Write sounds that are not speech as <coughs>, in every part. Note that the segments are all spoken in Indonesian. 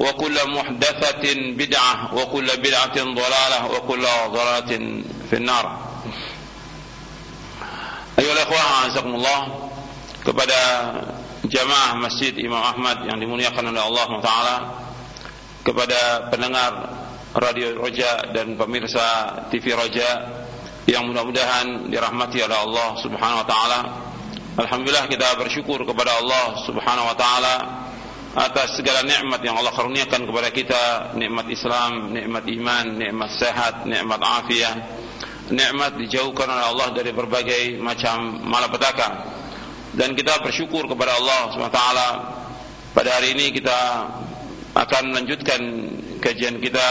وكل محدثة بدعة وكل بدعة ضلالة وكل ضلالة في النار أيها الأخوة أعزكم kepada jamaah Masjid Imam Ahmad yang dimuliakan oleh Allah Taala kepada pendengar Radio Roja dan pemirsa TV Roja yang mudah-mudahan dirahmati oleh Allah Subhanahu wa taala. Alhamdulillah kita bersyukur kepada Allah Subhanahu wa taala atas segala nikmat yang Allah karuniakan kepada kita, nikmat Islam, nikmat iman, nikmat sehat, nikmat afiah, nikmat dijauhkan oleh Allah dari berbagai macam malapetaka. Dan kita bersyukur kepada Allah SWT. Pada hari ini kita akan melanjutkan kajian kita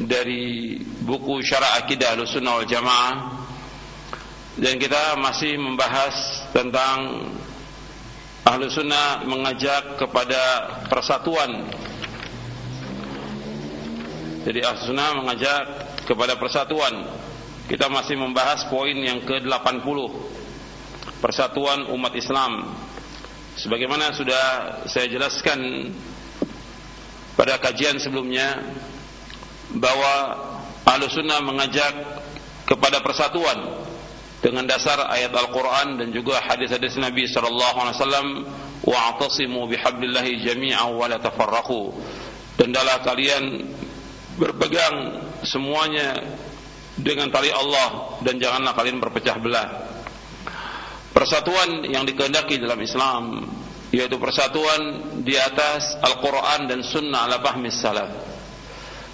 dari buku Syara Akidah Ahlussunnah wal Jamaah dan kita masih membahas tentang Ahlu sunnah mengajak kepada persatuan. Jadi ahlu sunnah mengajak kepada persatuan. Kita masih membahas poin yang ke-80 Persatuan umat Islam. Sebagaimana sudah saya jelaskan Pada kajian sebelumnya Bahwa ahlu sunnah mengajak kepada persatuan dengan dasar ayat Al-Quran dan juga hadis-hadis Nabi sallallahu alaihi wasallam wa'tasimu bihablillahi jami'an wa la tafarraqu. Dan dalam kalian berpegang semuanya dengan tali Allah dan janganlah kalian berpecah belah. Persatuan yang dikehendaki dalam Islam yaitu persatuan di atas Al-Quran dan Sunnah ala fahmi salaf.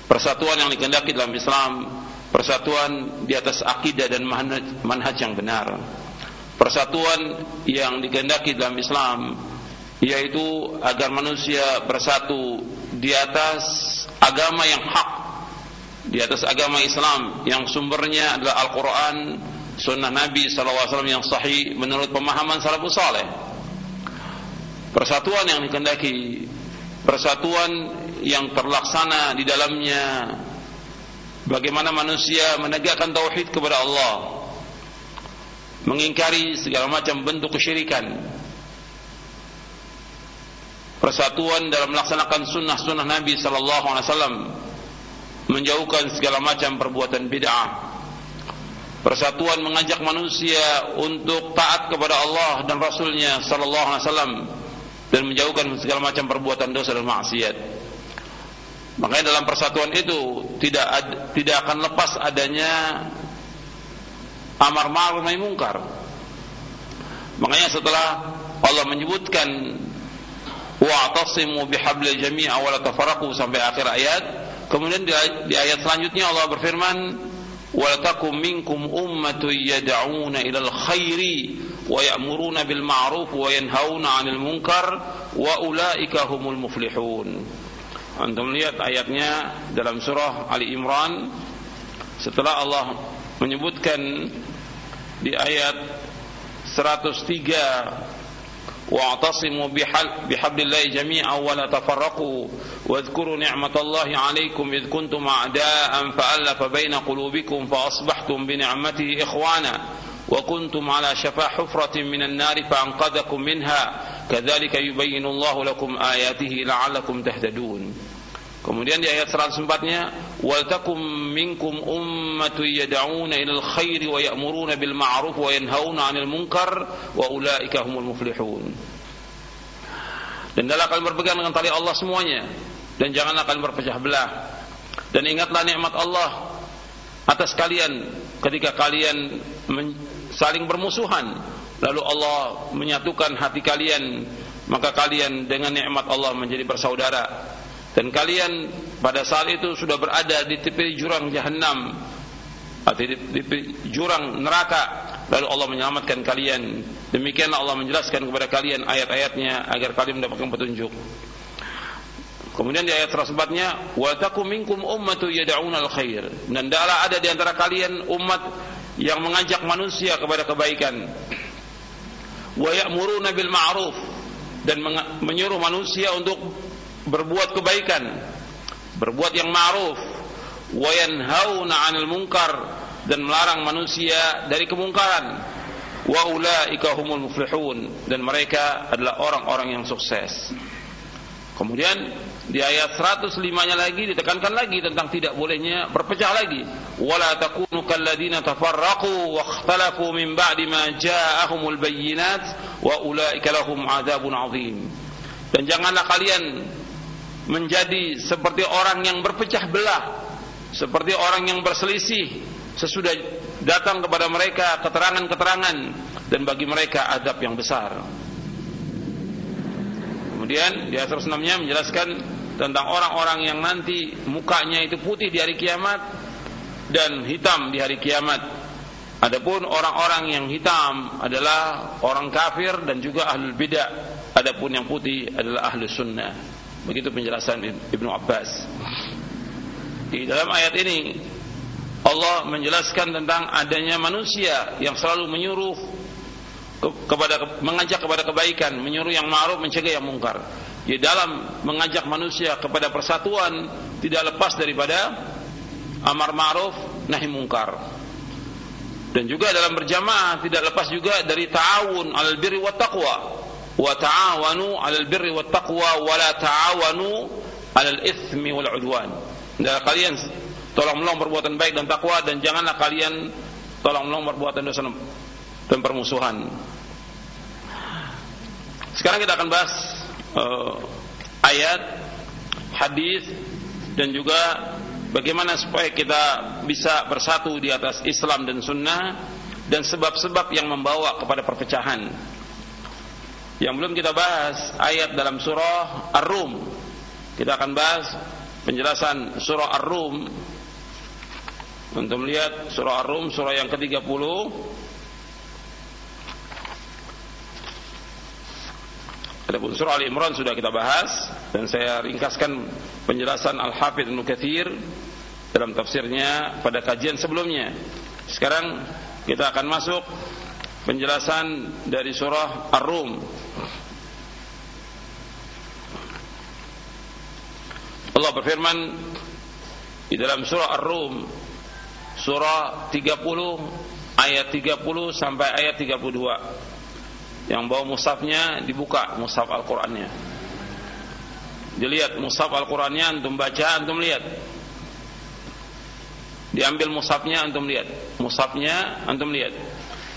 Persatuan yang dikehendaki dalam Islam persatuan di atas akidah dan manhaj yang benar. Persatuan yang dikehendaki dalam Islam yaitu agar manusia bersatu di atas agama yang hak di atas agama Islam yang sumbernya adalah Al-Quran sunnah Nabi SAW yang sahih menurut pemahaman salafus saleh. Persatuan yang dikehendaki persatuan yang terlaksana di dalamnya bagaimana manusia menegakkan tauhid kepada Allah. Mengingkari segala macam bentuk kesyirikan. Persatuan dalam melaksanakan sunnah-sunnah Nabi sallallahu alaihi wasallam. Menjauhkan segala macam perbuatan bid'ah. Persatuan mengajak manusia untuk taat kepada Allah dan Rasulnya sallallahu alaihi wasallam. Dan menjauhkan segala macam perbuatan dosa dan maksiat Makanya dalam persatuan itu tidak ad, tidak akan lepas adanya amar ma'ruf nahi mungkar. Makanya setelah Allah menyebutkan wa'tasimu bihablil jami'a wa la tafarraqu sampai akhir ayat, kemudian di, di ayat selanjutnya Allah berfirman wa takum minkum ummatun yad'una ilal khairi wa ya'muruna bil ma'ruf wa yanhauna 'anil munkar wa ulaika humul muflihun. Antum lihat ayatnya dalam surah Ali Imran. Setelah Allah menyebutkan di ayat 103 واعتصموا بحبل الله جميعا ولا تفرقوا واذكروا نعمة الله عليكم إذ كنتم أعداء فألف بين قلوبكم فأصبحتم بنعمته إخوانا وكنتم على شفا حفرة من النار فأنقذكم منها Kadzalika yubayyinu Allahu lakum ayatihi la'allakum tahtadun. Kemudian di ayat 104-nya, "Wal takum minkum ummatun yad'una ilal khairi wa ya'muruna bil ma'ruf wa yanhauna 'anil munkar wa ulaika humul muflihun." Dan dalam kalian berpegang dengan tali Allah semuanya dan janganlah kalian berpecah belah. Dan ingatlah nikmat Allah atas kalian ketika kalian saling bermusuhan lalu Allah menyatukan hati kalian maka kalian dengan nikmat Allah menjadi bersaudara. Dan kalian pada saat itu sudah berada di tepi jurang jahanam atau di tepi jurang neraka. Lalu Allah menyelamatkan kalian. Demikianlah Allah menjelaskan kepada kalian ayat-ayatnya agar kalian mendapatkan petunjuk. Kemudian di ayat tersebutnya wa takum minkum ummatu yad'una al-khair. Dan ada di antara kalian umat yang mengajak manusia kepada kebaikan wa ya'muruna dan menyuruh manusia untuk berbuat kebaikan, berbuat yang ma'ruf, wa yanhauna 'anil munkar. Dan melarang manusia dari kemungkaran. Wa ulaika humul muflihun. Dan mereka adalah orang-orang yang sukses. Kemudian di ayat 105-nya lagi ditekankan lagi tentang tidak bolehnya berpecah lagi. Wala takunu kalladzina tafarraqu wa ikhtalafu min ba'di ma ja'ahumul bayyinat wa ulaika lahum 'adzabun. Dan janganlah kalian menjadi seperti orang yang berpecah belah, seperti orang yang berselisih sesudah datang kepada mereka keterangan-keterangan dan bagi mereka adab yang besar. Kemudian di ayat 106-nya menjelaskan tentang orang-orang yang nanti mukanya itu putih di hari kiamat dan hitam di hari kiamat. Adapun orang-orang yang hitam adalah orang kafir dan juga ahlul bidah. Adapun yang putih adalah ahlus sunnah. Begitu penjelasan Ibnu Abbas. Di dalam ayat ini Allah menjelaskan tentang adanya manusia yang selalu menyuruh kepada mengajak kepada kebaikan, menyuruh yang ma'ruf, mencegah yang mungkar. Di dalam mengajak manusia kepada persatuan tidak lepas daripada amar ma'ruf nahi mungkar. Dan juga dalam berjamaah tidak lepas juga dari ta'awun al birri wa taqwa wa ta'awanu 'alal birri wat taqwa wa la ta'awanu 'alal itsmi wal 'udwan. Dan kalian tolong menolong perbuatan baik dan takwa dan janganlah kalian tolong menolong perbuatan dosa dan permusuhan. Sekarang kita akan bahas uh, ayat, hadis dan juga bagaimana supaya kita bisa bersatu di atas Islam dan Sunnah dan sebab-sebab yang membawa kepada perpecahan. Yang belum kita bahas ayat dalam surah Ar-Rum. Kita akan bahas penjelasan surah Ar-Rum. Untuk melihat surah Ar-Rum surah yang ke-30 Adapun surah Al Imran sudah kita bahas dan saya ringkaskan penjelasan Al Hafidz Ibnu Katsir dalam tafsirnya pada kajian sebelumnya. Sekarang kita akan masuk penjelasan dari surah Ar-Rum. Allah berfirman di dalam surah Ar-Rum surah 30 ayat 30 sampai ayat 32. Yang bawa mushafnya dibuka mushaf Al-Qur'annya. Dilihat mushaf Al-Qur'annya antum baca antum lihat. Diambil mushafnya antum lihat. Mushafnya antum lihat.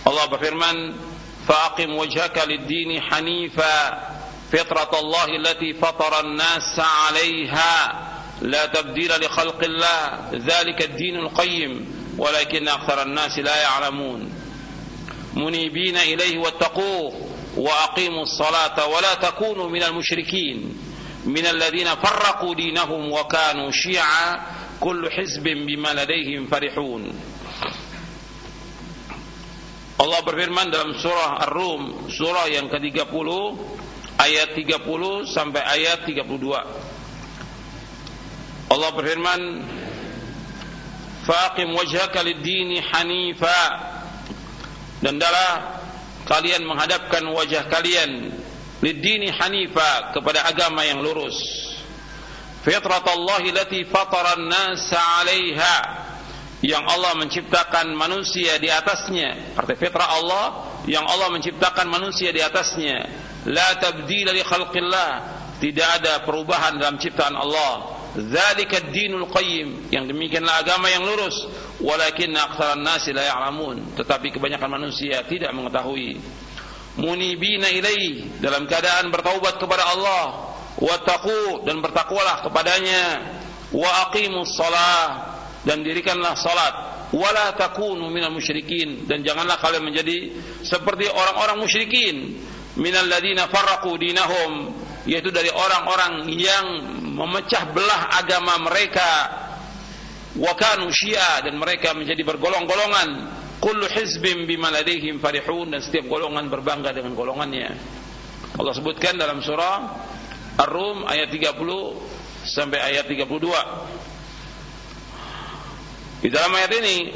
Allah berfirman faqim wajhaka lid-dini hanifa fitratallahi allati fatara an-nasa 'alayha la tabdila li khalqillah dzalika ad-dinul qayyim walakin aktsara an-nasi la ya'lamun wattaquhu wa aqimus salata wa la takunu minal musyrikin من الذين فرقوا دينهم وكانوا شيعا كل حزب بما لديهم فرحون Allah berfirman dalam surah Ar-Rum, surah yang ke-30 ayat 30 sampai ayat 32. Allah berfirman, "Faqim wajhaka lid-dini hanifa." Dan dalam kalian menghadapkan wajah kalian lid-dini hanifa kepada agama yang lurus. Fitratallahi lati fatara an-nasa 'alaiha. Yang Allah menciptakan manusia di atasnya. Arti fitrah Allah yang Allah menciptakan manusia di atasnya. La tabdila li khalqillah. Tidak ada perubahan dalam ciptaan Allah Zalika dinul qayyim. Yang demikianlah agama yang lurus. Walakin aktsaran nasi la ya'lamun. Tetapi kebanyakan manusia tidak mengetahui. Munibina ilaih dalam keadaan bertaubat kepada Allah. Wattaqu dan bertakwalah kepadanya. Wa aqimus shalah dan dirikanlah salat. Wala takunu minal musyrikin. Dan janganlah kalian menjadi seperti orang-orang musyrikin. Minal ladina farraqu dinahum yaitu dari orang-orang yang memecah belah agama mereka. Wa kanu syi'a dan mereka menjadi bergolong-golongan. Kullu hizbin bima ladaihim farihun dan setiap golongan berbangga dengan golongannya. Allah sebutkan dalam surah Ar-Rum ayat 30 sampai ayat 32 di dalam ayat ini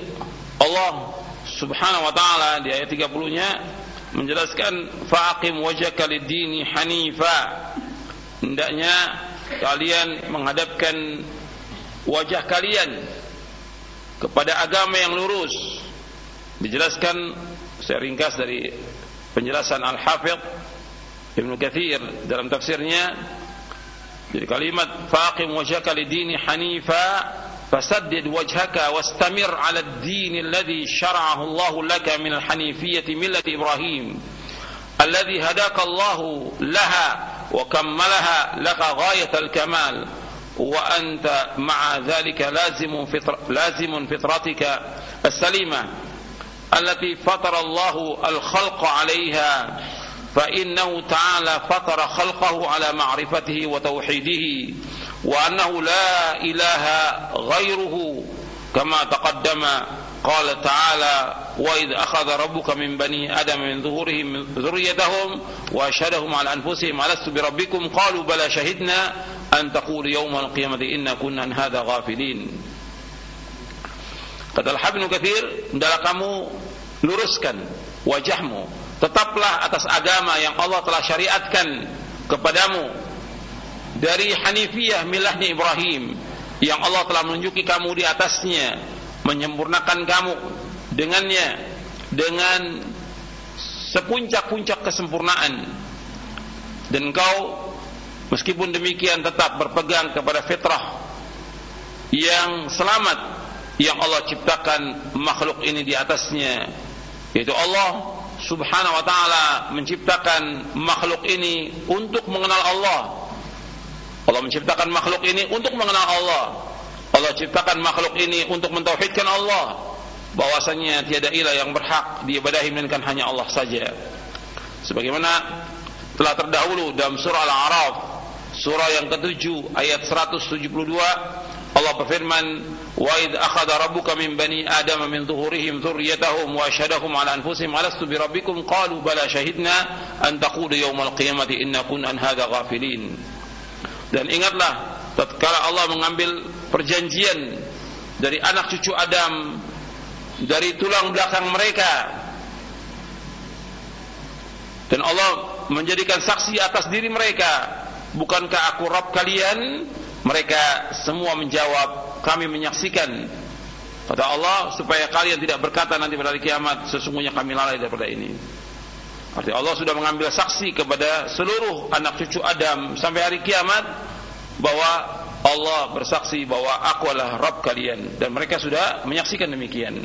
Allah Subhanahu wa taala di ayat 30-nya menjelaskan faqim wajhaka lid-dini hanifa. Hendaknya kalian menghadapkan wajah kalian kepada agama yang lurus. Dijelaskan saya ringkas dari penjelasan Al-Hafidh Ibnu Katsir dalam tafsirnya. Jadi kalimat faqim wajhaka lid-dini hanifa فسدد وجهك واستمر على الدين الذي شرعه الله لك من الحنيفية ملة إبراهيم الذي هداك الله لها وكملها لك غاية الكمال وأنت مع ذلك لازم فطر لازم فطرتك السليمة التي فطر الله الخلق عليها فإنه تعالى فطر خلقه على معرفته وتوحيده. وأنه لا إله غيره كما تقدم قال تعالى وإذ أخذ ربك من بني آدم من ظهورهم ذريتهم وأشهدهم على أنفسهم ألست بربكم؟ قالوا بلى شهدنا أن تقول يوم القيامة إنا كنا عن هذا غافلين. Kata Al-Habib Kathir, hendaklah kamu luruskan wajahmu. Tetaplah atas agama yang Allah telah syariatkan kepadamu. Dari Hanifiyah milahnya Ibrahim yang Allah telah menunjuki kamu di atasnya menyempurnakan kamu dengannya dengan sepuncak-puncak kesempurnaan. Dan kau meskipun demikian tetap berpegang kepada fitrah yang selamat yang Allah ciptakan makhluk ini di atasnya yaitu Allah subhanahu wa ta'ala menciptakan makhluk ini untuk mengenal Allah Allah menciptakan makhluk ini untuk mengenal Allah. Allah ciptakan makhluk ini untuk mentauhidkan Allah. Bahwasanya tiada ilah yang berhak diibadahi melainkan hanya Allah saja. Sebagaimana telah terdahulu dalam surah Al-A'raf, surah yang ketujuh ayat 172, Allah berfirman, "Wa id akhadha rabbuka min bani Adam min zuhurihim dzurriyyatahum wa asyhadahum ala anfusihim alastu bi rabbikum qalu bala syahidna an taqulu yawmal qiyamati inna kunna an hadha ghafilin." Dan ingatlah tatkala Allah mengambil perjanjian dari anak cucu Adam dari tulang belakang mereka dan Allah menjadikan saksi atas diri mereka bukankah aku Rabb kalian? Mereka semua menjawab kami menyaksikan. Kata Allah supaya kalian tidak berkata nanti pada hari kiamat sesungguhnya kami lalai daripada ini Artinya Allah sudah mengambil saksi kepada seluruh anak cucu Adam sampai hari kiamat bahwa Allah bersaksi bahwa aku adalah Rabb kalian dan mereka sudah menyaksikan demikian.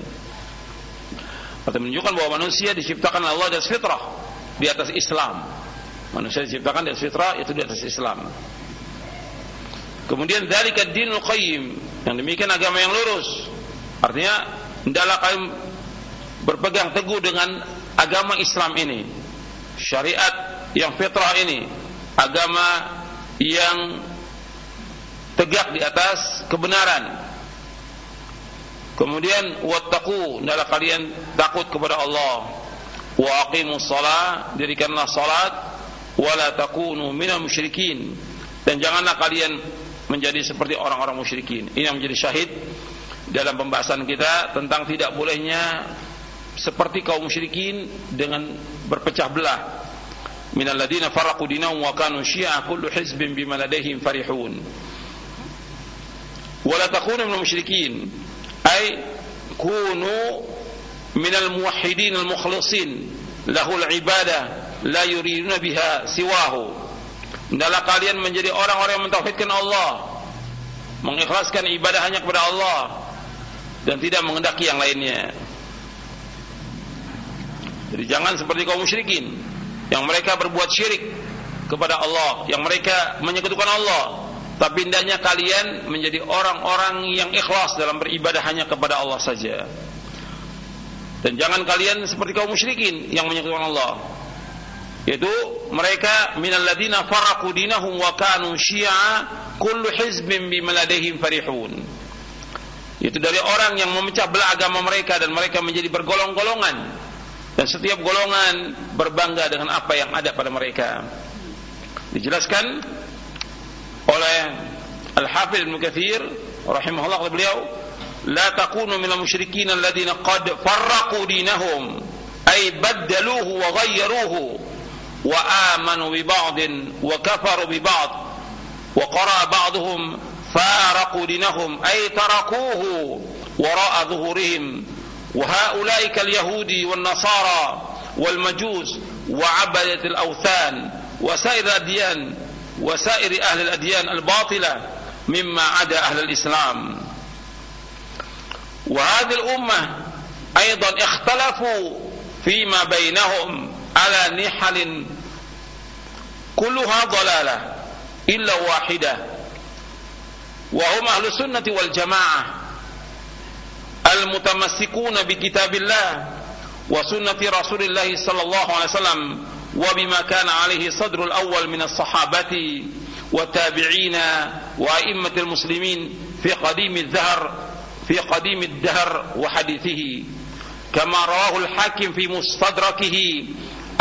Atau menunjukkan bahwa manusia diciptakan Allah atas fitrah, di atas Islam. Manusia diciptakan di atas fitrah itu di atas Islam. Kemudian dari dinul qayyim yang demikian agama yang lurus. Artinya hendaklah kalian berpegang teguh dengan agama Islam ini, syariat yang fitrah ini, agama yang tegak di atas kebenaran. Kemudian wattaqu, hendaklah kalian takut kepada Allah. Wa aqimus shalah, dirikanlah salat, wala takunu minal musyrikin. Dan janganlah kalian menjadi seperti orang-orang musyrikin. Ini yang menjadi syahid dalam pembahasan kita tentang tidak bolehnya seperti kaum musyrikin dengan berpecah belah. Min alladziina farraqu dinahum wa kanu syi'a kullu hizbin bima ladaihim farihun. Wala takunu minal musyrikin. Ay kunu minal muwahhidin al-mukhlisin lahul ibadah la yuriduna biha siwahu. Hendaklah kalian menjadi orang-orang yang mentauhidkan Allah. Mengikhlaskan ibadah hanya kepada Allah. Dan tidak mengendaki yang lainnya jadi jangan seperti kaum musyrikin yang mereka berbuat syirik kepada Allah, yang mereka menyekutukan Allah. Tapi hendaknya kalian menjadi orang-orang yang ikhlas dalam beribadah hanya kepada Allah saja. Dan jangan kalian seperti kaum musyrikin yang menyekutukan Allah. Yaitu mereka minal ladina faraqu dinahum wa kanu syi'a kullu hizbin bima ladaihim farihun. Itu dari orang yang memecah belah agama mereka dan mereka menjadi bergolong-golongan dan setiap golongan berbangga dengan apa yang ada pada mereka. Dijelaskan oleh Al-Hafidh Ibnu Katsir rahimahullah beliau, "La takunu minal musyrikin alladziina qad farraqu dinahum ay baddaluhu wa ghayyaruhu wa amanu bi ba'din wa kafaru bi ba'd wa qara faraqu dinahum ay tarakuhu wara'a dhuhurihim وهؤلاء كاليهود والنصارى والمجوس وعبدة الأوثان وسائر الأديان وسائر أهل الأديان الباطلة مما عدا أهل الإسلام. وهذه الأمة أيضا اختلفوا فيما بينهم على نحل كلها ضلالة إلا واحدة وهم أهل السنة والجماعة. المتمسكون بكتاب الله وسنة رسول الله صلى الله عليه وسلم وبما كان عليه صدر الأول من الصحابة والتابعين وأئمة المسلمين في قديم الدهر في قديم الدهر وحديثه. كما رواه الحاكم في مستدركه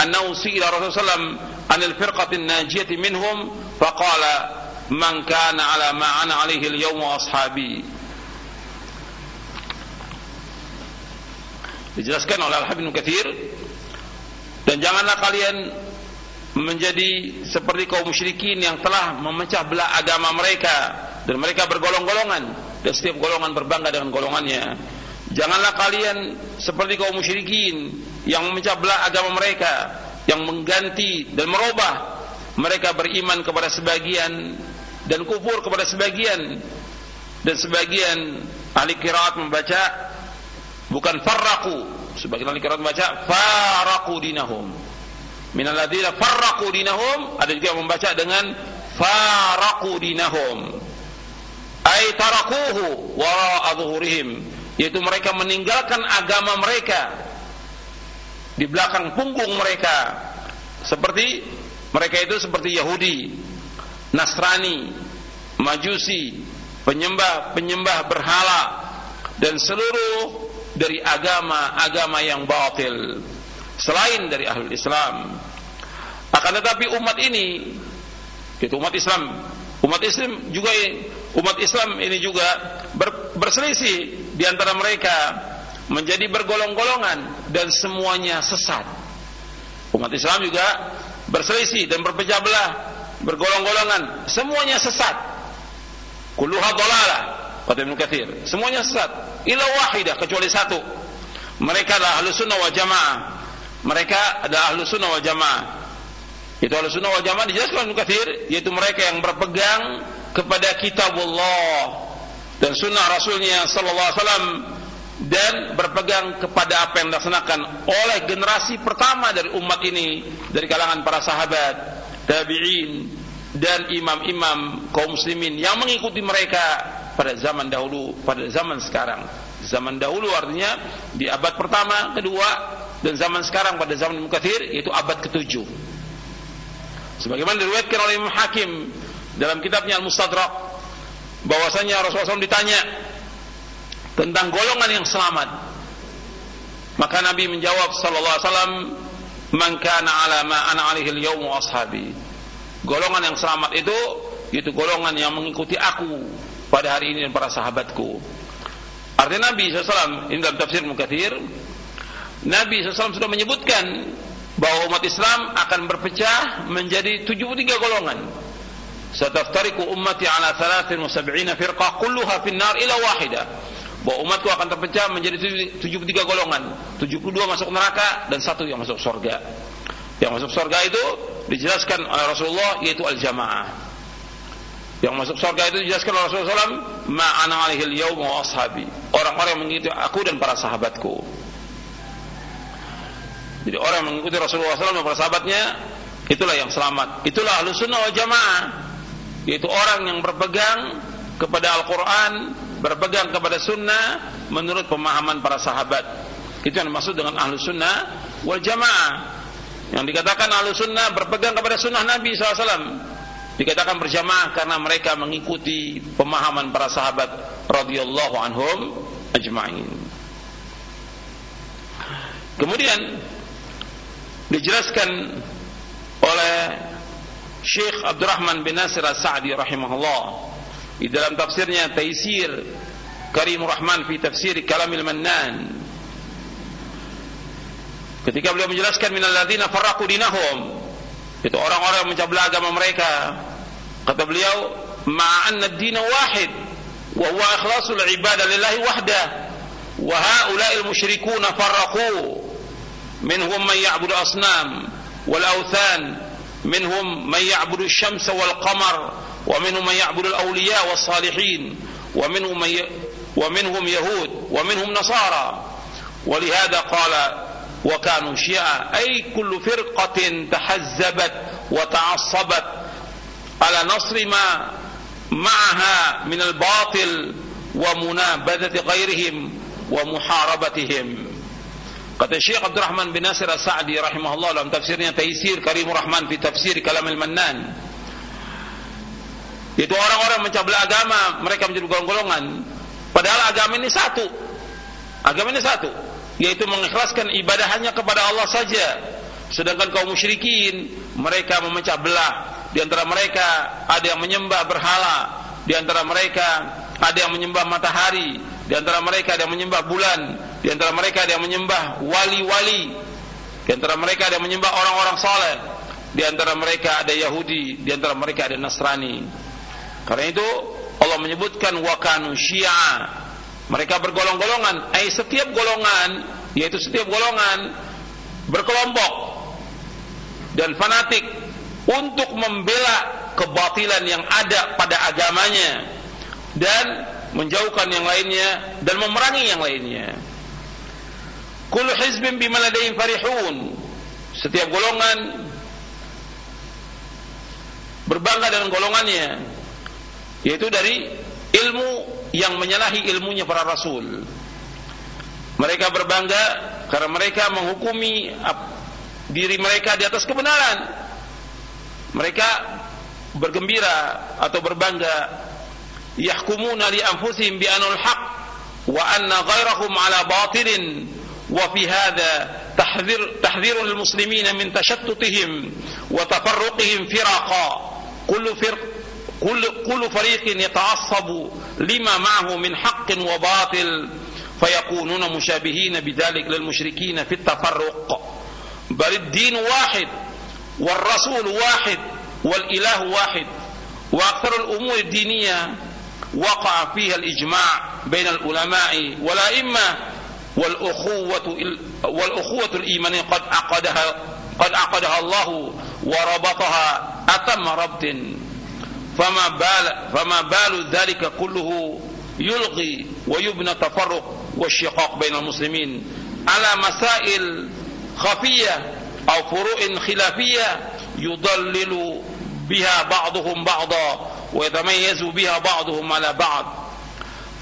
أنه سئل الرسول صلى الله عليه وسلم عن الفرقة الناجية منهم فقال من كان على ما أنا عليه اليوم وأصحابي dijelaskan oleh Al-Habib Kathir dan janganlah kalian menjadi seperti kaum musyrikin yang telah memecah belah agama mereka. Dan mereka bergolong-golongan. Dan setiap golongan berbangga dengan golongannya. Janganlah kalian seperti kaum musyrikin yang memecah belah agama mereka yang mengganti dan merubah. Mereka beriman kepada sebagian dan kufur kepada sebagian. Dan sebagian ahli kiraat membaca bukan farraqu. Sebagian ahli qiraat membaca faraqu dinahum. Min alladzina farraqu dinahum ada juga yang membaca dengan faraqu dinahum. Ay tarakuhu adhurihim yaitu mereka meninggalkan agama mereka. Di belakang punggung mereka. Seperti mereka itu seperti Yahudi Nasrani Majusi penyembah-penyembah berhala dan seluruh dari agama-agama yang batil selain dari ahli Islam. Akan tetapi umat ini itu umat Islam, umat Islam juga umat Islam ini juga ber, berselisih di antara mereka menjadi bergolong-golongan dan semuanya sesat. Umat Islam juga berselisih dan berpecah belah, bergolong-golongan, semuanya sesat. Kulluha dhalalah, kata Ibnu Katsir. Semuanya sesat ila wahidah kecuali satu. Mereka adalah ahlu sunnah wal jamaah. Mereka adalah ahlu sunnah wal jamaah. Itu ahlu sunnah wal jamaah dijelaskan Ibnu Katsir yaitu mereka yang berpegang kepada kitabullah dan sunnah Rasulnya sallallahu alaihi wasallam dan berpegang kepada apa yang dilaksanakan oleh generasi pertama dari umat ini dari kalangan para sahabat, tabi'in dan imam-imam kaum muslimin yang mengikuti mereka pada zaman dahulu, pada zaman sekarang. Zaman dahulu artinya di abad pertama, kedua, dan zaman sekarang pada zaman Mukathir yaitu abad ketujuh. Sebagaimana diriwayatkan oleh Imam Hakim dalam kitabnya Al-Mustadrak bahwasanya Rasulullah SAW ditanya tentang golongan yang selamat. Maka Nabi menjawab sallallahu alaihi wasallam, "Man kana ala ma ana alaihi al-yawm ashabi." Golongan yang selamat itu itu golongan yang mengikuti aku pada hari ini dan para sahabatku. Artinya Nabi SAW, ini dalam tafsir Mukathir, Nabi SAW sudah menyebutkan bahwa umat Islam akan berpecah menjadi 73 golongan. Sataftariku ummati ala 73 firqah kulluha finnar ila wahidah. bahwa umatku akan terpecah menjadi 73 golongan 72 masuk neraka dan satu yang masuk surga yang masuk surga itu dijelaskan oleh Rasulullah yaitu al-jamaah yang masuk surga itu dijelaskan oleh Rasulullah SAW ma'ana alihil yawm wa ashabi orang-orang yang mengikuti aku dan para sahabatku jadi orang yang mengikuti Rasulullah SAW dan para sahabatnya itulah yang selamat itulah ahlu sunnah wal jamaah yaitu orang yang berpegang kepada Al-Quran berpegang kepada sunnah menurut pemahaman para sahabat. Itu yang dimaksud dengan ahlu sunnah wal jamaah. Yang dikatakan ahlu sunnah berpegang kepada sunnah Nabi SAW. Dikatakan berjamaah karena mereka mengikuti pemahaman para sahabat radhiyallahu anhum ajma'in. Kemudian dijelaskan oleh Syekh Abdurrahman bin Nasir As-Sa'di rahimahullah di dalam tafsirnya Taisir Karimur Rahman fi tafsir Kalamil Mannan ketika beliau menjelaskan minal ladzina farraqu dinahum itu orang-orang yang mencabla agama mereka kata beliau ma'anna ad-din wahid wa huwa ikhlasul ibadah lillahi wahdah wa haula'il musyrikuna farraqu minhum man ya'budu asnam wal awthan minhum man ya'budu asy-syamsa wal qamar ومنهم من يعبد الأولياء والصالحين ومنهم من ي... ومنهم يهود ومنهم نصارى ولهذا قال وكانوا شيعا أي كل فرقة تحزبت وتعصبت على نصر ما معها من الباطل ومنابذة غيرهم ومحاربتهم Kata Syekh Abdul Rahman bin Nasir As-Sa'di rahimahullah dalam tafsirnya Taisir Karimur Rahman fi tafsir Kalam al-Mannan Itu orang-orang mencabla agama, mereka menjadi golongan-golongan. Padahal agama ini satu. Agama ini satu, yaitu mengikhlaskan ibadah hanya kepada Allah saja. Sedangkan kaum musyrikin, mereka memecah belah. Di antara mereka ada yang menyembah berhala, di antara mereka ada yang menyembah matahari, di antara mereka ada yang menyembah bulan, di antara mereka ada yang menyembah wali-wali, di antara mereka ada yang menyembah orang-orang saleh, di antara mereka ada Yahudi, di antara mereka ada Nasrani. Karena itu Allah menyebutkan wakanu syiah. Mereka bergolong-golongan. Eh setiap golongan, yaitu setiap golongan berkelompok dan fanatik untuk membela kebatilan yang ada pada agamanya dan menjauhkan yang lainnya dan memerangi yang lainnya. Kullu hizbin bima farihun. Setiap golongan berbangga dengan golongannya yaitu dari ilmu yang menyalahi ilmunya para rasul. Mereka berbangga karena mereka menghukumi diri mereka di atas kebenaran. Mereka bergembira atau berbangga yahkumuna li anfusihim bi anul haq wa anna ghairahum ala batilin wa fi hadha tahdhir tahdhir lil muslimin min tashattutihim wa tafarruqihim firaqa kullu firq كل كل فريق يتعصب لما معه من حق وباطل فيكونون مشابهين بذلك للمشركين في التفرق. بل الدين واحد والرسول واحد والإله واحد وأكثر الأمور الدينية وقع فيها الإجماع بين العلماء والأئمة والأخوة والأخوة الإيمانية قد عقدها قد عقدها الله وربطها أتم ربط. فما بال فما بال ذلك كله يلغي ويبنى تفرق والشقاق بين المسلمين على مسائل خفية أو فروع خلافية يضلل بها بعضهم بعضا ويتميز بها بعضهم على بعض.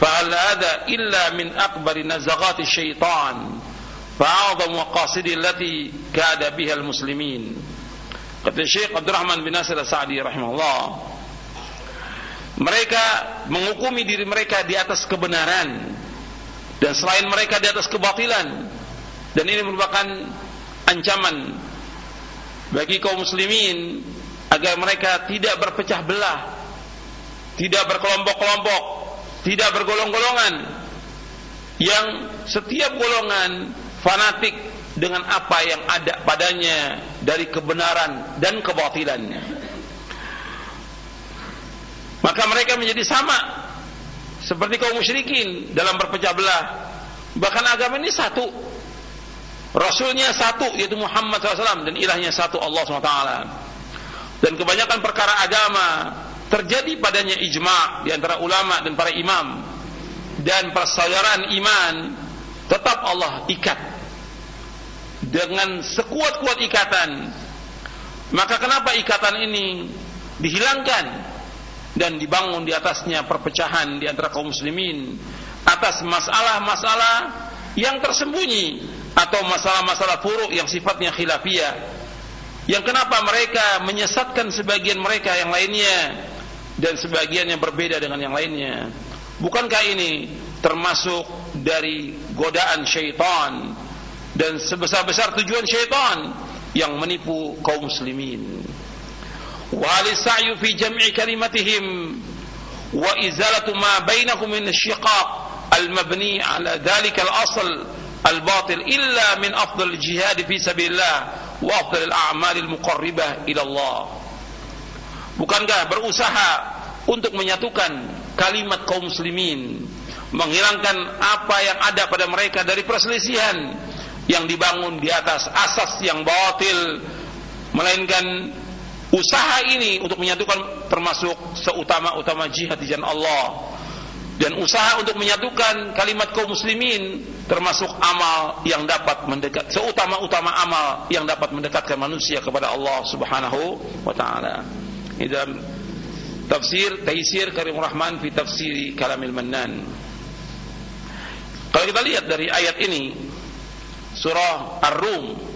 فهل هذا إلا من أكبر نزغات الشيطان فأعظم مقاصد التي كاد بها المسلمين؟ قد الشيخ عبد الرحمن بن ناصر السعدي رحمه الله mereka menghukumi diri mereka di atas kebenaran. Dan selain mereka di atas kebatilan. Dan ini merupakan ancaman bagi kaum muslimin agar mereka tidak berpecah belah tidak berkelompok-kelompok tidak bergolong-golongan. Yang setiap golongan fanatik dengan apa yang ada padanya dari kebenaran dan kebatilannya maka mereka menjadi sama seperti kaum musyrikin dalam berpecah belah. Bahkan agama ini satu. Rasulnya satu yaitu Muhammad SAW dan ilahnya satu Allah SWT. Dan kebanyakan perkara agama terjadi padanya ijma' di antara ulama dan para imam dan persaudaraan iman tetap Allah ikat dengan sekuat-kuat ikatan. Maka kenapa ikatan ini dihilangkan dan dibangun di atasnya perpecahan di antara kaum muslimin. Atas masalah-masalah yang tersembunyi atau masalah-masalah buruk yang sifatnya khilafiyah. Yang kenapa mereka menyesatkan sebagian mereka yang lainnya dan sebagian yang berbeda dengan yang lainnya. Bukankah ini termasuk dari godaan syaitan dan sebesar-besar tujuan syaitan yang menipu kaum muslimin وهل السعي في جمع كلمتهم وإزالة ما بينهم من الشقاق المبني على ذلك الأصل الباطل إلا من أفضل الجهاد في سبيل الله وأفضل الأعمال المقربة إلى الله Bukankah berusaha untuk menyatukan kalimat kaum muslimin menghilangkan apa yang ada pada mereka dari perselisihan yang dibangun di atas asas yang batil melainkan usaha ini untuk menyatukan termasuk seutama-utama jihad di jalan Allah dan usaha untuk menyatukan kalimat kaum muslimin termasuk amal yang dapat mendekat seutama-utama amal yang dapat mendekatkan manusia kepada Allah Subhanahu wa taala. Ini dalam tafsir Taisir Karim Rahman fi tafsir Kalamil Mannan. Kalau kita lihat dari ayat ini surah Ar-Rum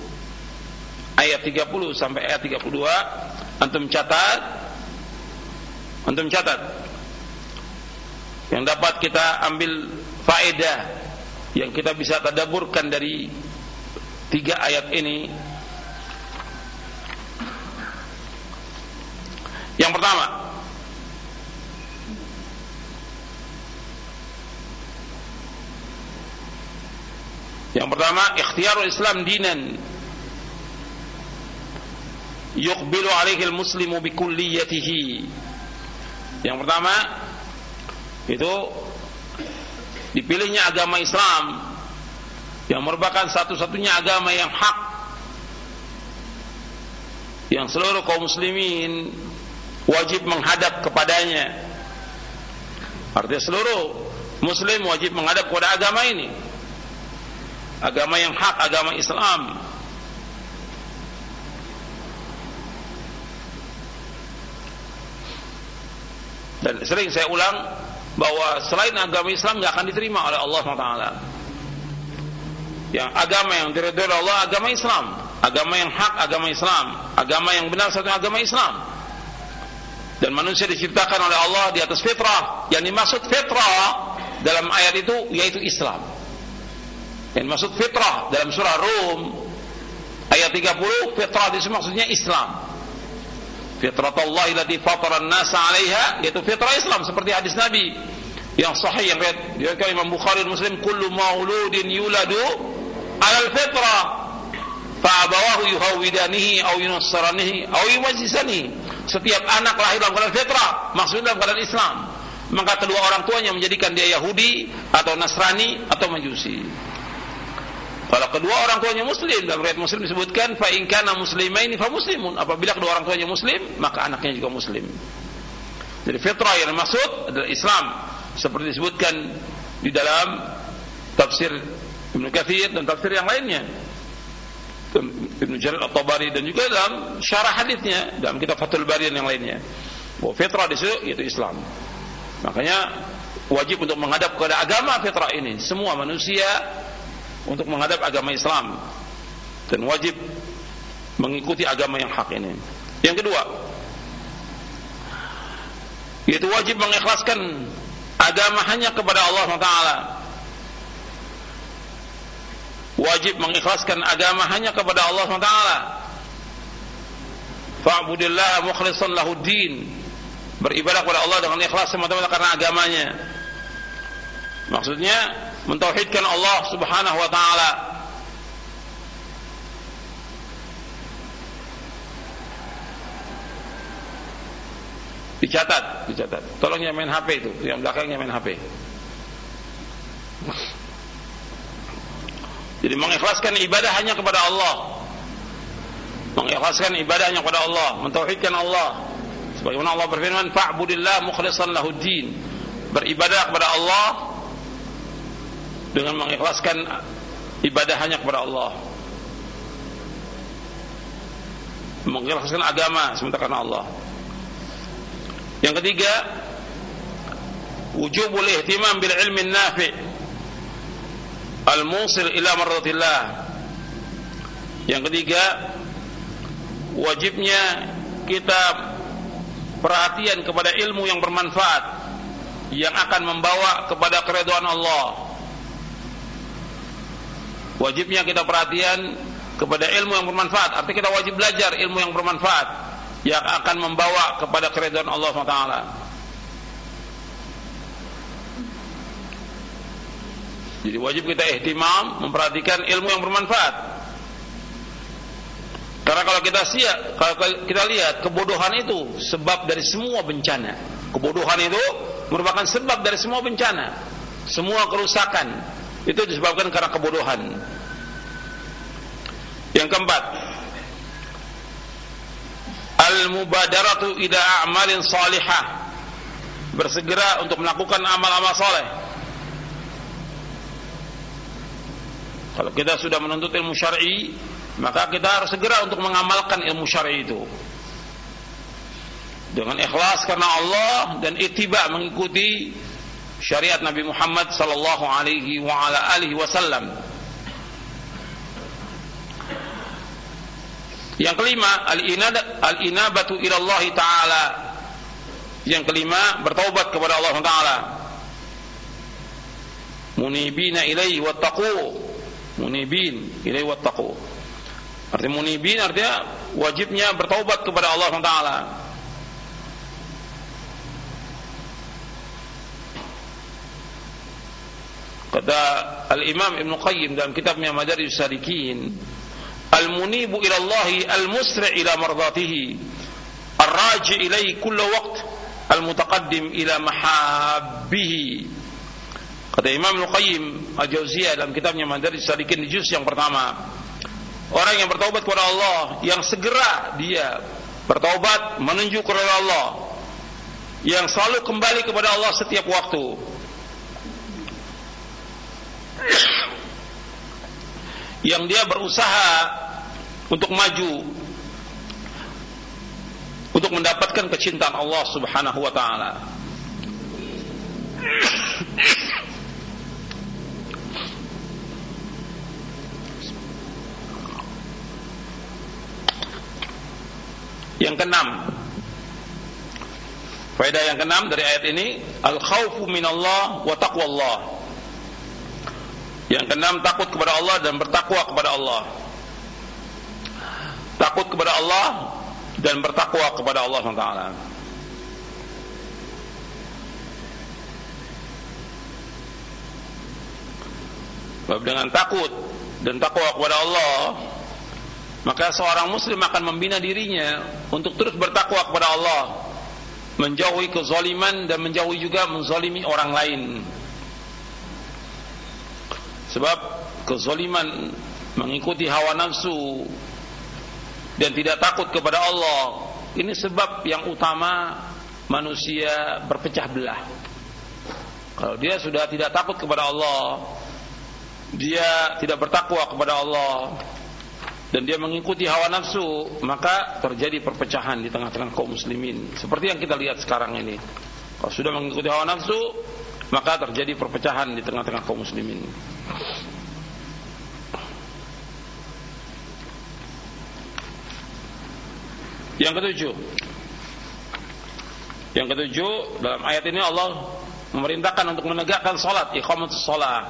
ayat 30 sampai ayat 32 Antum catat. Antum catat. Yang dapat kita ambil faedah Yang kita bisa tadaburkan dari Tiga ayat ini. Yang pertama. Yang pertama Ikhtiarul Islam dinan yuqbilu alaihi muslimu bikulliyatihi. Yang pertama itu dipilihnya agama Islam yang merupakan satu-satunya agama yang hak yang seluruh kaum muslimin wajib menghadap kepadanya. Artinya seluruh muslim wajib menghadap kepada agama ini. Agama yang hak, agama Islam Dan sering saya ulang bahwa selain agama Islam nggak akan diterima oleh Allah SWT. Yang agama yang diridhoi Allah agama Islam, agama yang hak agama Islam, agama yang benar satu agama Islam. Dan manusia diciptakan oleh Allah di atas fitrah. Yang dimaksud fitrah dalam ayat itu yaitu Islam. Yang dimaksud fitrah dalam surah Rum ayat 30 fitrah di maksudnya Islam. Allah allati fatara an-nasa 'alaiha yaitu fitrah Islam seperti hadis Nabi yang sahih yang diriwayatkan Imam Bukhari Muslim kullu mauludin yuladu 'alal fitrah fa abawahu yuhawidanihi aw yunassaranihi aw yumajjisanihi setiap anak lahir dalam keadaan fitrah maksudnya dalam keadaan Islam. Maka kedua orang tuanya menjadikan dia Yahudi atau Nasrani atau Majusi kalau kedua orang tuanya muslim dalam riwayat muslim disebutkan fa in kana muslimaini fa muslimun. Apabila kedua orang tuanya muslim, maka anaknya juga muslim. Jadi fitrah yang maksud adalah Islam seperti disebutkan di dalam tafsir Ibnu Katsir dan tafsir yang lainnya. Ibnu Jarir At-Tabari dan juga dalam syarah hadisnya dalam kitab Fathul Bari dan yang lainnya. Bahwa fitrah di situ yaitu Islam. Makanya wajib untuk menghadap kepada agama fitrah ini. Semua manusia untuk menghadap agama Islam dan wajib mengikuti agama yang hak ini. Yang kedua, yaitu wajib mengikhlaskan agama hanya kepada Allah Taala. Wajib mengikhlaskan agama hanya kepada Allah Taala. Fa'budillah mukhlishan lahu din. Beribadah kepada Allah dengan ikhlas semata-mata karena agamanya. Maksudnya mentauhidkan Allah Subhanahu wa taala. Dicatat dicatat. Tolong yang main HP itu yang belakangnya main HP jadi mengikhlaskan ibadah hanya kepada Allah. Mengikhlaskan ibadah hanya kepada Allah. Mentauhidkan Allah. Sebagaimana Allah berfirman fa'budillah mukhlishan lahud din. Beribadah kepada Allah dengan mengikhlaskan ibadah hanya kepada Allah. Mengikhlaskan agama sementara karena Allah. Yang ketiga, wujubul ihtimam bil ilmi nafi' al-musil ila mardatillah. Yang ketiga, wajibnya kita perhatian kepada ilmu yang bermanfaat yang akan membawa kepada keridhaan Allah. Wajibnya kita perhatian kepada ilmu yang bermanfaat. Artinya kita wajib belajar ilmu yang bermanfaat yang akan membawa kepada keridhaan Allah SWT. Jadi wajib kita ihtimam memperhatikan ilmu yang bermanfaat. Karena kalau kita siap, kalau kita lihat kebodohan itu sebab dari semua bencana. Kebodohan itu merupakan sebab dari semua bencana. Semua kerusakan itu disebabkan karena kebodohan. Yang keempat, al-mubadaratu ila a'malin salihah. Bersegera untuk melakukan amal-amal soleh Kalau kita sudah menuntut ilmu syar'i, maka kita harus segera untuk mengamalkan ilmu syar'i itu. Dengan ikhlas karena Allah dan ittiba mengikuti syariat Nabi Muhammad sallallahu alaihi wa ala alihi wasallam. Yang kelima, al-inabatu ila Allah taala. Yang kelima, bertaubat kepada Allah taala. Munibina ilaihi wattaqu munibin ilai wattaqu artinya munibin artinya wajibnya bertaubat kepada Allah taala kata al-Imam Ibn Qayyim dalam kitabnya Madarijus Salikin al-munibu ila Allah al-musri' ila mardatihi ar-raji ilaihi kulla waqt al-mutaqaddim ila mahabbihi Kata Imam Al-Qayyim Al-Jauziyah dalam kitabnya Madarij Salikin di juz yang pertama. Orang yang bertaubat kepada Allah, yang segera dia bertaubat menuju kepada Allah, yang selalu kembali kepada Allah setiap waktu. Yang dia berusaha untuk maju untuk mendapatkan kecintaan Allah Subhanahu wa taala. Yang keenam, faedah yang keenam dari ayat ini, al khawfu minallah wa taqwallah. Yang keenam takut kepada Allah dan bertakwa kepada Allah. Takut kepada Allah dan bertakwa kepada Allah SWT. Sebab dengan takut dan takwa kepada Allah maka seorang muslim akan membina dirinya untuk terus bertakwa kepada Allah menjauhi kezaliman dan menjauhi juga menzalimi orang lain sebab kezaliman mengikuti hawa nafsu dan tidak takut kepada Allah ini sebab yang utama manusia berpecah belah. Kalau dia sudah tidak takut kepada Allah dia tidak bertakwa kepada Allah dan dia mengikuti hawa nafsu maka terjadi perpecahan di tengah-tengah kaum muslimin. Seperti yang kita lihat sekarang ini. Kalau sudah mengikuti hawa nafsu maka terjadi perpecahan di tengah-tengah kaum muslimin yang ketujuh. Yang ketujuh dalam ayat ini Allah memerintahkan untuk menegakkan salat iqamatus salat.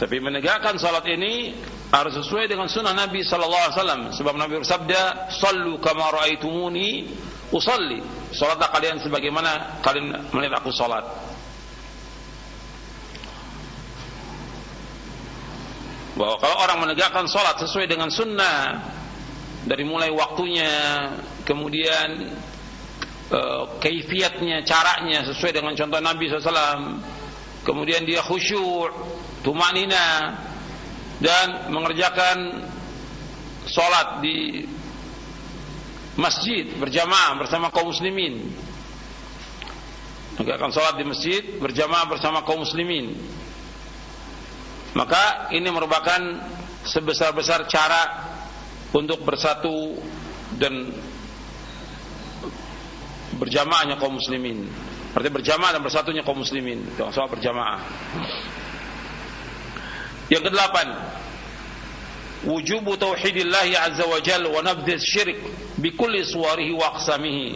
Tapi menegakkan salat ini harus sesuai dengan sunnah Nabi sallallahu alaihi wasallam. Sebab Nabi bersabda sallu kama raaitumuni usalli. Salatlah kalian sebagaimana kalian melihat aku salat bahwa kalau orang menegakkan salat sesuai dengan sunnah dari mulai waktunya kemudian kaifiatnya caranya sesuai dengan contoh Nabi SAW kemudian dia khusyuk, tumanina dan mengerjakan sholat di masjid berjamaah bersama kaum muslimin. Mengerjakan sholat di masjid berjamaah bersama kaum muslimin. Maka ini merupakan sebesar-besar cara untuk bersatu dan berjamaahnya kaum muslimin. Artinya berjamaah dan bersatunya kaum muslimin. Soal berjamaah. Yang kedelapan, wujub tauhidillah azza wa jalla wa nabdh syirik bi kulli suwarihi wa aqsamihi.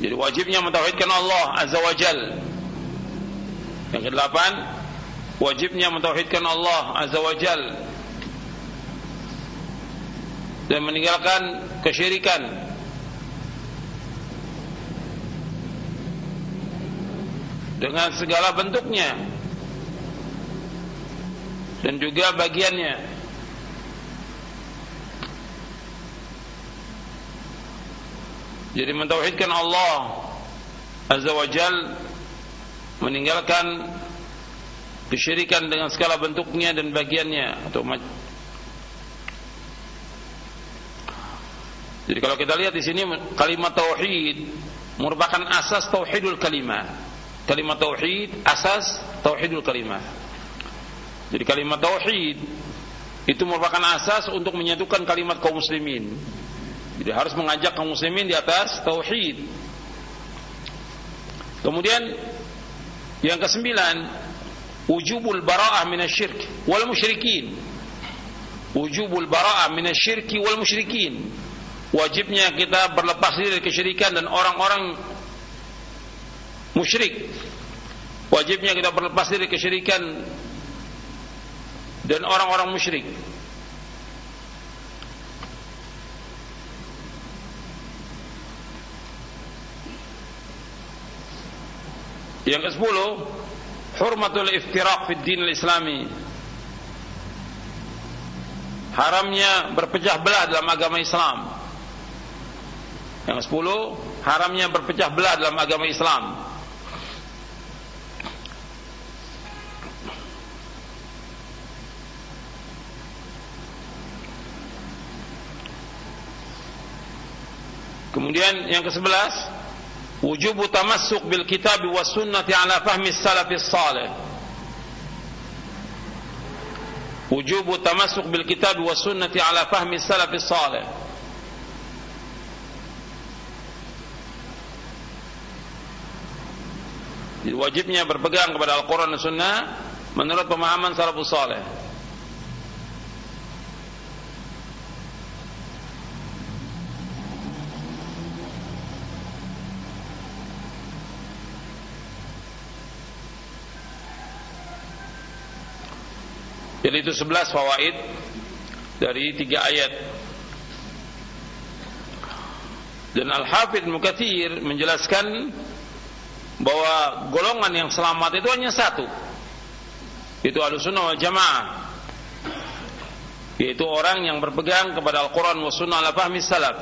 Jadi wajibnya mentauhidkan Allah azza wa jalla. Yang kedelapan, wajibnya mentauhidkan Allah azza wa jalla dan meninggalkan kesyirikan. Dengan segala bentuknya. Dan juga bagiannya. Jadi mentauhidkan Allah azza wa jal meninggalkan kesyirikan dengan segala bentuknya dan bagiannya atau Jadi kalau kita lihat di sini kalimat tauhid merupakan asas tauhidul kalimah kalimat tauhid asas tauhidul kalimah. Jadi kalimat tauhid itu merupakan asas untuk menyatukan kalimat kaum muslimin. Jadi harus mengajak kaum muslimin di atas tauhid. Kemudian yang kesembilan, wujubul bara'ah minasyirk wal musyrikin. Wujubul bara'ah minasyirki wal musyrikin. Wajibnya kita berlepas diri dari kesyirikan dan orang-orang musyrik. Wajibnya kita berlepas diri kesyirikan dan orang-orang musyrik. Yang ke-10 Hurmatul iftiraq fid din al-islami. Haramnya berpecah belah dalam agama Islam. Yang ke-10 Haramnya berpecah belah dalam agama Islam. Kemudian yang ke-11 wujub tamassuk bil kitab was sunnati ala fahmi salafis salih. Wujub tamassuk bil kitab was sunnati ala fahmi salafis salih. Wajibnya berpegang kepada Al-Quran dan Sunnah menurut pemahaman salafus salih. Jadi itu 11 fawaid dari tiga ayat. Dan Al-Hafidh Mukathir menjelaskan bahwa golongan yang selamat itu hanya satu. Itu Ahlussunnah wal Jamaah. Yaitu orang yang berpegang kepada Al-Quran wa sunnah ala fahmi salaf.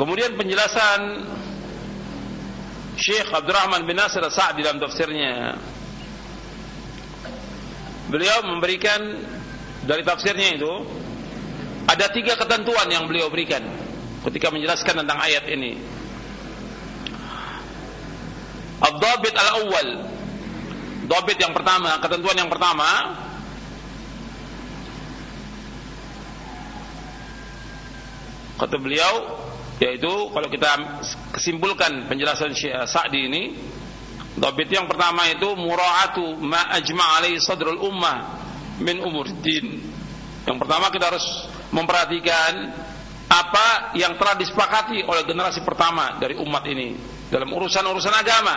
Kemudian penjelasan Syekh Abdurrahman bin Nasir Sa'di dalam tafsirnya. Beliau memberikan dari tafsirnya itu ada tiga ketentuan yang beliau berikan ketika menjelaskan tentang ayat ini. Ad-Dabit al-awwal. Dabit yang pertama, ketentuan yang pertama Kata beliau yaitu kalau kita kesimpulkan penjelasan Sa'di ini Dhabit yang pertama itu mura'atu ma ajma' sadrul ummah min umur din. Yang pertama kita harus memperhatikan apa yang telah disepakati oleh generasi pertama dari umat ini dalam urusan-urusan agama.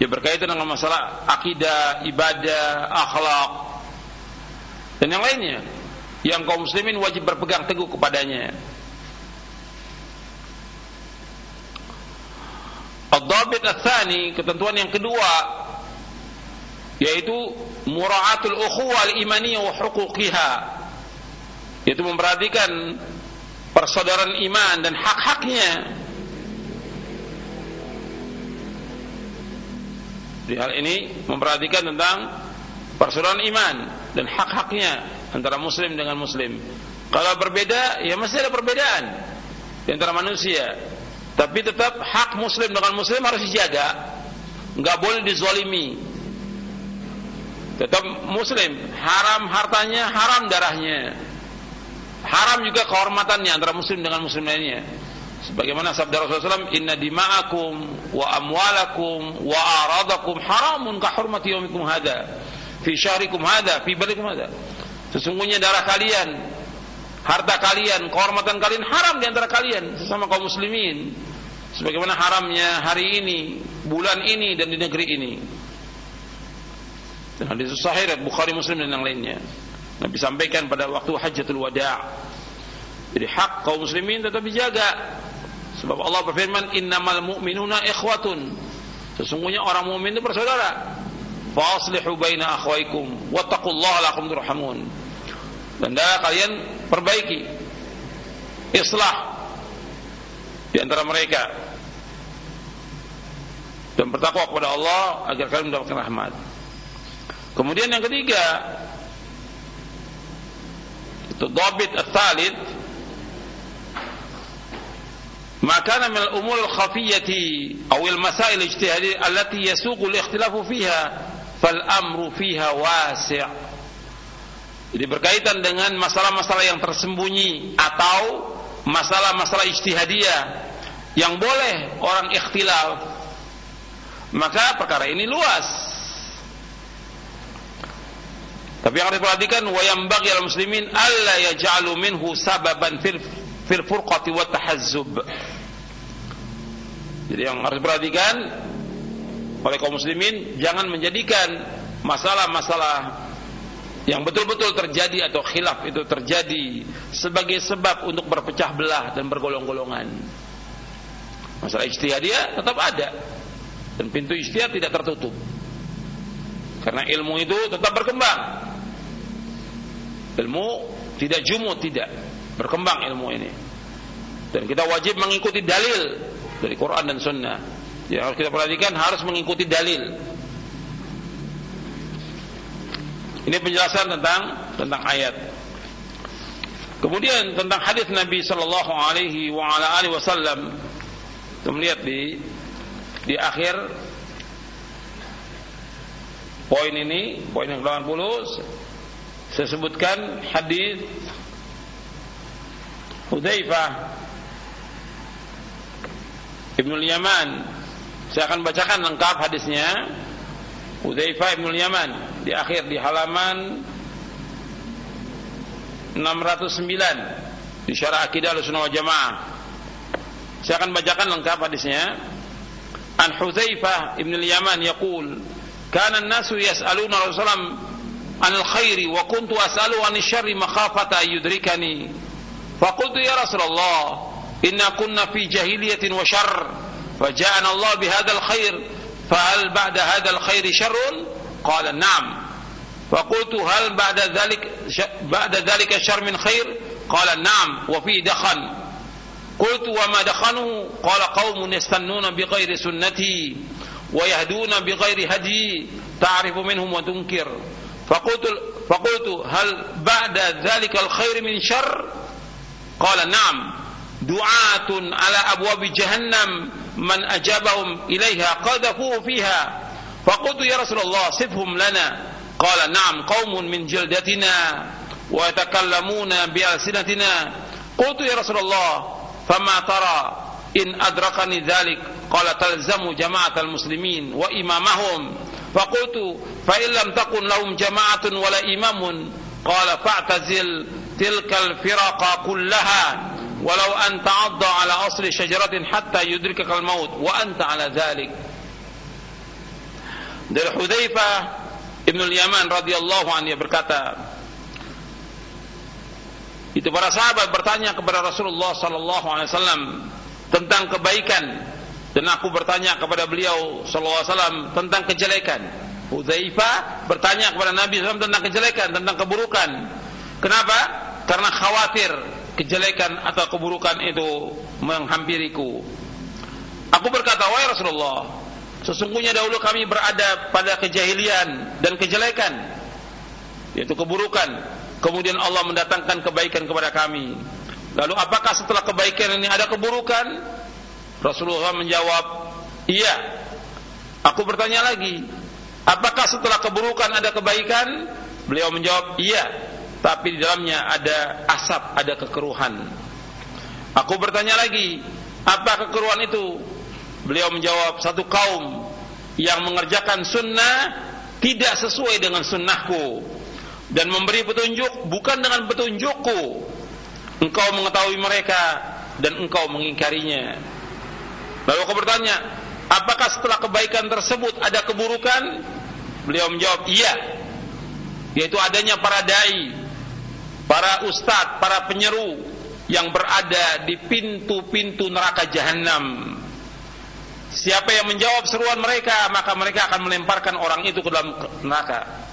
Ya berkaitan dengan masalah akidah, ibadah, akhlak dan yang lainnya yang kaum muslimin wajib berpegang teguh kepadanya. Ad-dabit ats-tsani, ketentuan yang kedua yaitu mura'atul ukhuwah al-imaniyah wa huquqiha. Yaitu memperhatikan persaudaraan iman dan hak-haknya. Di hal ini memperhatikan tentang persaudaraan iman dan hak-haknya antara muslim dengan muslim. Kalau berbeda, ya masih ada perbedaan di antara manusia. Tapi tetap hak muslim dengan muslim harus dijaga. Enggak boleh dizalimi. Tetap muslim, haram hartanya, haram darahnya. Haram juga kehormatannya antara muslim dengan muslim lainnya. Sebagaimana sabda Rasulullah SAW, Inna dima'akum wa amwalakum wa aradakum haramun ka hurmati yaumikum hada. Fi syahrikum hada, fi balikum hada. Sesungguhnya darah kalian, harta kalian, kehormatan kalian haram di antara kalian sesama kaum muslimin. Sebagaimana haramnya hari ini, bulan ini dan di negeri ini. Dan hadis sahih Bukhari Muslim dan yang lainnya. Nabi sampaikan pada waktu Hajjatul Wada'. Jadi hak kaum muslimin tetap dijaga Sebab Allah berfirman, "Innamal mu'minuna ikhwatun." Sesungguhnya orang mukmin itu bersaudara. Faslihu baina akhwaikum wattaqullaha lakum turhamun. Tanda kalian perbaiki islah di antara mereka dan bertakwa kepada Allah agar kalian mendapatkan rahmat. Kemudian yang ketiga itu Dabit al-thalid Maka namil umur al-khafiyyati Awil masail ijtihadi allati ikhtilafu fiha fal-amru fiha wasi' Jadi berkaitan dengan masalah-masalah yang tersembunyi atau masalah-masalah ijtihadiyah yang boleh orang ikhtilaf maka perkara ini luas. Tapi yang harus diperhatikan wa bagi al muslimin alla yaj'alu minhu sababan fil fil furqati wa tahazzub. Jadi yang harus perhatikan oleh kaum muslimin jangan menjadikan masalah-masalah yang betul-betul terjadi atau khilaf itu terjadi sebagai sebab untuk berpecah belah dan bergolong-golongan. Masalah ijtihadiyah tetap ada dan pintu ijtihad tidak tertutup. Karena ilmu itu tetap berkembang. Ilmu tidak jumut tidak berkembang ilmu ini. Dan kita wajib mengikuti dalil dari Quran dan Sunnah. Yang harus kita perhatikan harus mengikuti dalil. Ini penjelasan tentang tentang ayat. Kemudian tentang hadis Nabi Shallallahu Alaihi Wasallam, kita melihat di di akhir poin ini, poin yang 80, saya sebutkan hadis Hudzaifah Ibnul Yaman. Saya akan bacakan lengkap hadisnya. Hudzaifah Ibnul Yaman di akhir di halaman 609 di Syarah Akidah Ahlussunnah wal Jamaah. Saya akan bacakan lengkap hadisnya. An Hudzaifah Ibnul Yaman yaqul, "Kana an-nasu yas'aluna Rasulullah an al-khairi wa kuntu as'alu an syarri makhafata yudrikani." Faqultu ya Rasulullah, إنا كنا في جاهلية وشر فجاءنا الله بهذا الخير فهل بعد هذا الخير شر قال نعم. فقلت هل بعد ذلك بعد ذلك شر من خير؟ قال نعم وفي دخن. قلت وما دخنه؟ قال قوم يستنون بغير سنتي ويهدون بغير هدي تعرف منهم وتنكر. فقلت فقلت هل بعد ذلك الخير من شر؟ قال نعم. du'atun ala abwabi jahannam man ajabahum ilaiha qadhafu fiha faqultu ya rasulullah sifhum lana qala na'am qaumun min jildatina wa yatakallamuna bi alsinatina qultu ya rasulullah fama tara in adrakani dhalik qala talzamu jama'at almuslimin wa imamahum faqultu fa in lam takun lahum jama'atun wala imamun qala fa'tazil tilka alfiraqa kullaha walau an ta'adda ala asli syajaratin hatta yudrikakal maut wa anta ala dhalik dari Hudzaifah Ibnu Yaman radhiyallahu anhu berkata itu para sahabat bertanya kepada Rasulullah sallallahu alaihi wasallam tentang kebaikan dan aku bertanya kepada beliau sallallahu alaihi wasallam tentang kejelekan. Hudzaifah bertanya kepada Nabi SAW tentang kejelekan, tentang keburukan. Kenapa? Karena khawatir kejelekan atau keburukan itu menghampiriku. Aku berkata, wahai Rasulullah, sesungguhnya dahulu kami berada pada kejahilian dan kejelekan yaitu keburukan. Kemudian Allah mendatangkan kebaikan kepada kami. Lalu apakah setelah kebaikan ini ada keburukan? Rasulullah menjawab iya. Aku bertanya lagi apakah setelah keburukan ada kebaikan? Beliau menjawab iya tapi di dalamnya ada asap ada kekeruhan. Aku bertanya lagi apa kekeruhan itu Beliau menjawab satu kaum yang mengerjakan sunnah tidak sesuai dengan sunnahku dan memberi petunjuk bukan dengan petunjukku. Engkau mengetahui mereka dan engkau mengingkarinya. Lalu aku bertanya, apakah setelah kebaikan tersebut ada keburukan? Beliau menjawab, iya. Yaitu adanya para dai, para ustadz, para penyeru yang berada di pintu-pintu neraka jahanam Siapa yang menjawab seruan mereka, maka mereka akan melemparkan orang itu ke dalam neraka.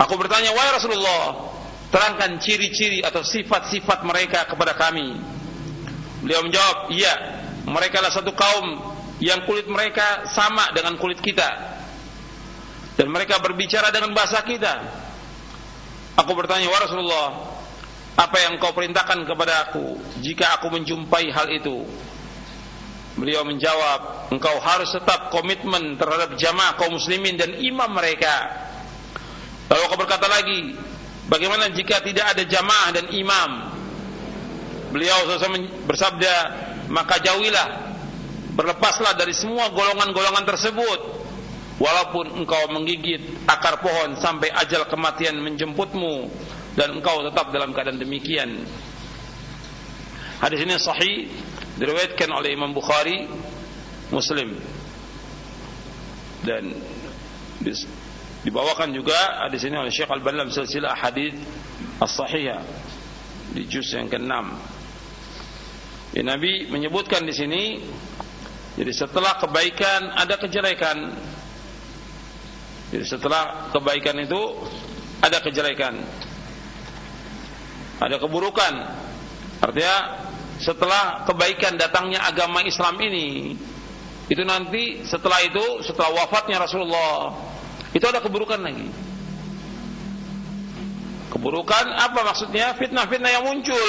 Aku bertanya, wahai Rasulullah, terangkan ciri-ciri atau sifat-sifat mereka kepada kami. Beliau menjawab, iya, mereka adalah satu kaum yang kulit mereka sama dengan kulit kita. Dan mereka berbicara dengan bahasa kita. Aku bertanya, wahai Rasulullah, apa yang kau perintahkan kepada aku jika aku menjumpai hal itu? Beliau menjawab, engkau harus tetap komitmen terhadap jamaah kaum muslimin dan imam mereka. Lalu kau berkata lagi, bagaimana jika tidak ada jamaah dan imam? Beliau bersabda, maka jauhilah, berlepaslah dari semua golongan-golongan tersebut. Walaupun engkau menggigit akar pohon sampai ajal kematian menjemputmu dan engkau tetap dalam keadaan demikian. Hadis ini sahih diriwayatkan oleh Imam Bukhari Muslim dan dibawakan juga di sini oleh Syekh Al-Albani dalam silsilah hadis as-sahihah di juz yang ke-6. Ya, Nabi menyebutkan di sini jadi setelah kebaikan ada kejelekan. Jadi setelah kebaikan itu ada kejelekan. Ada keburukan. Artinya setelah kebaikan datangnya agama Islam ini itu nanti setelah itu setelah wafatnya Rasulullah itu ada keburukan lagi. Keburukan apa maksudnya? Fitnah-fitnah yang muncul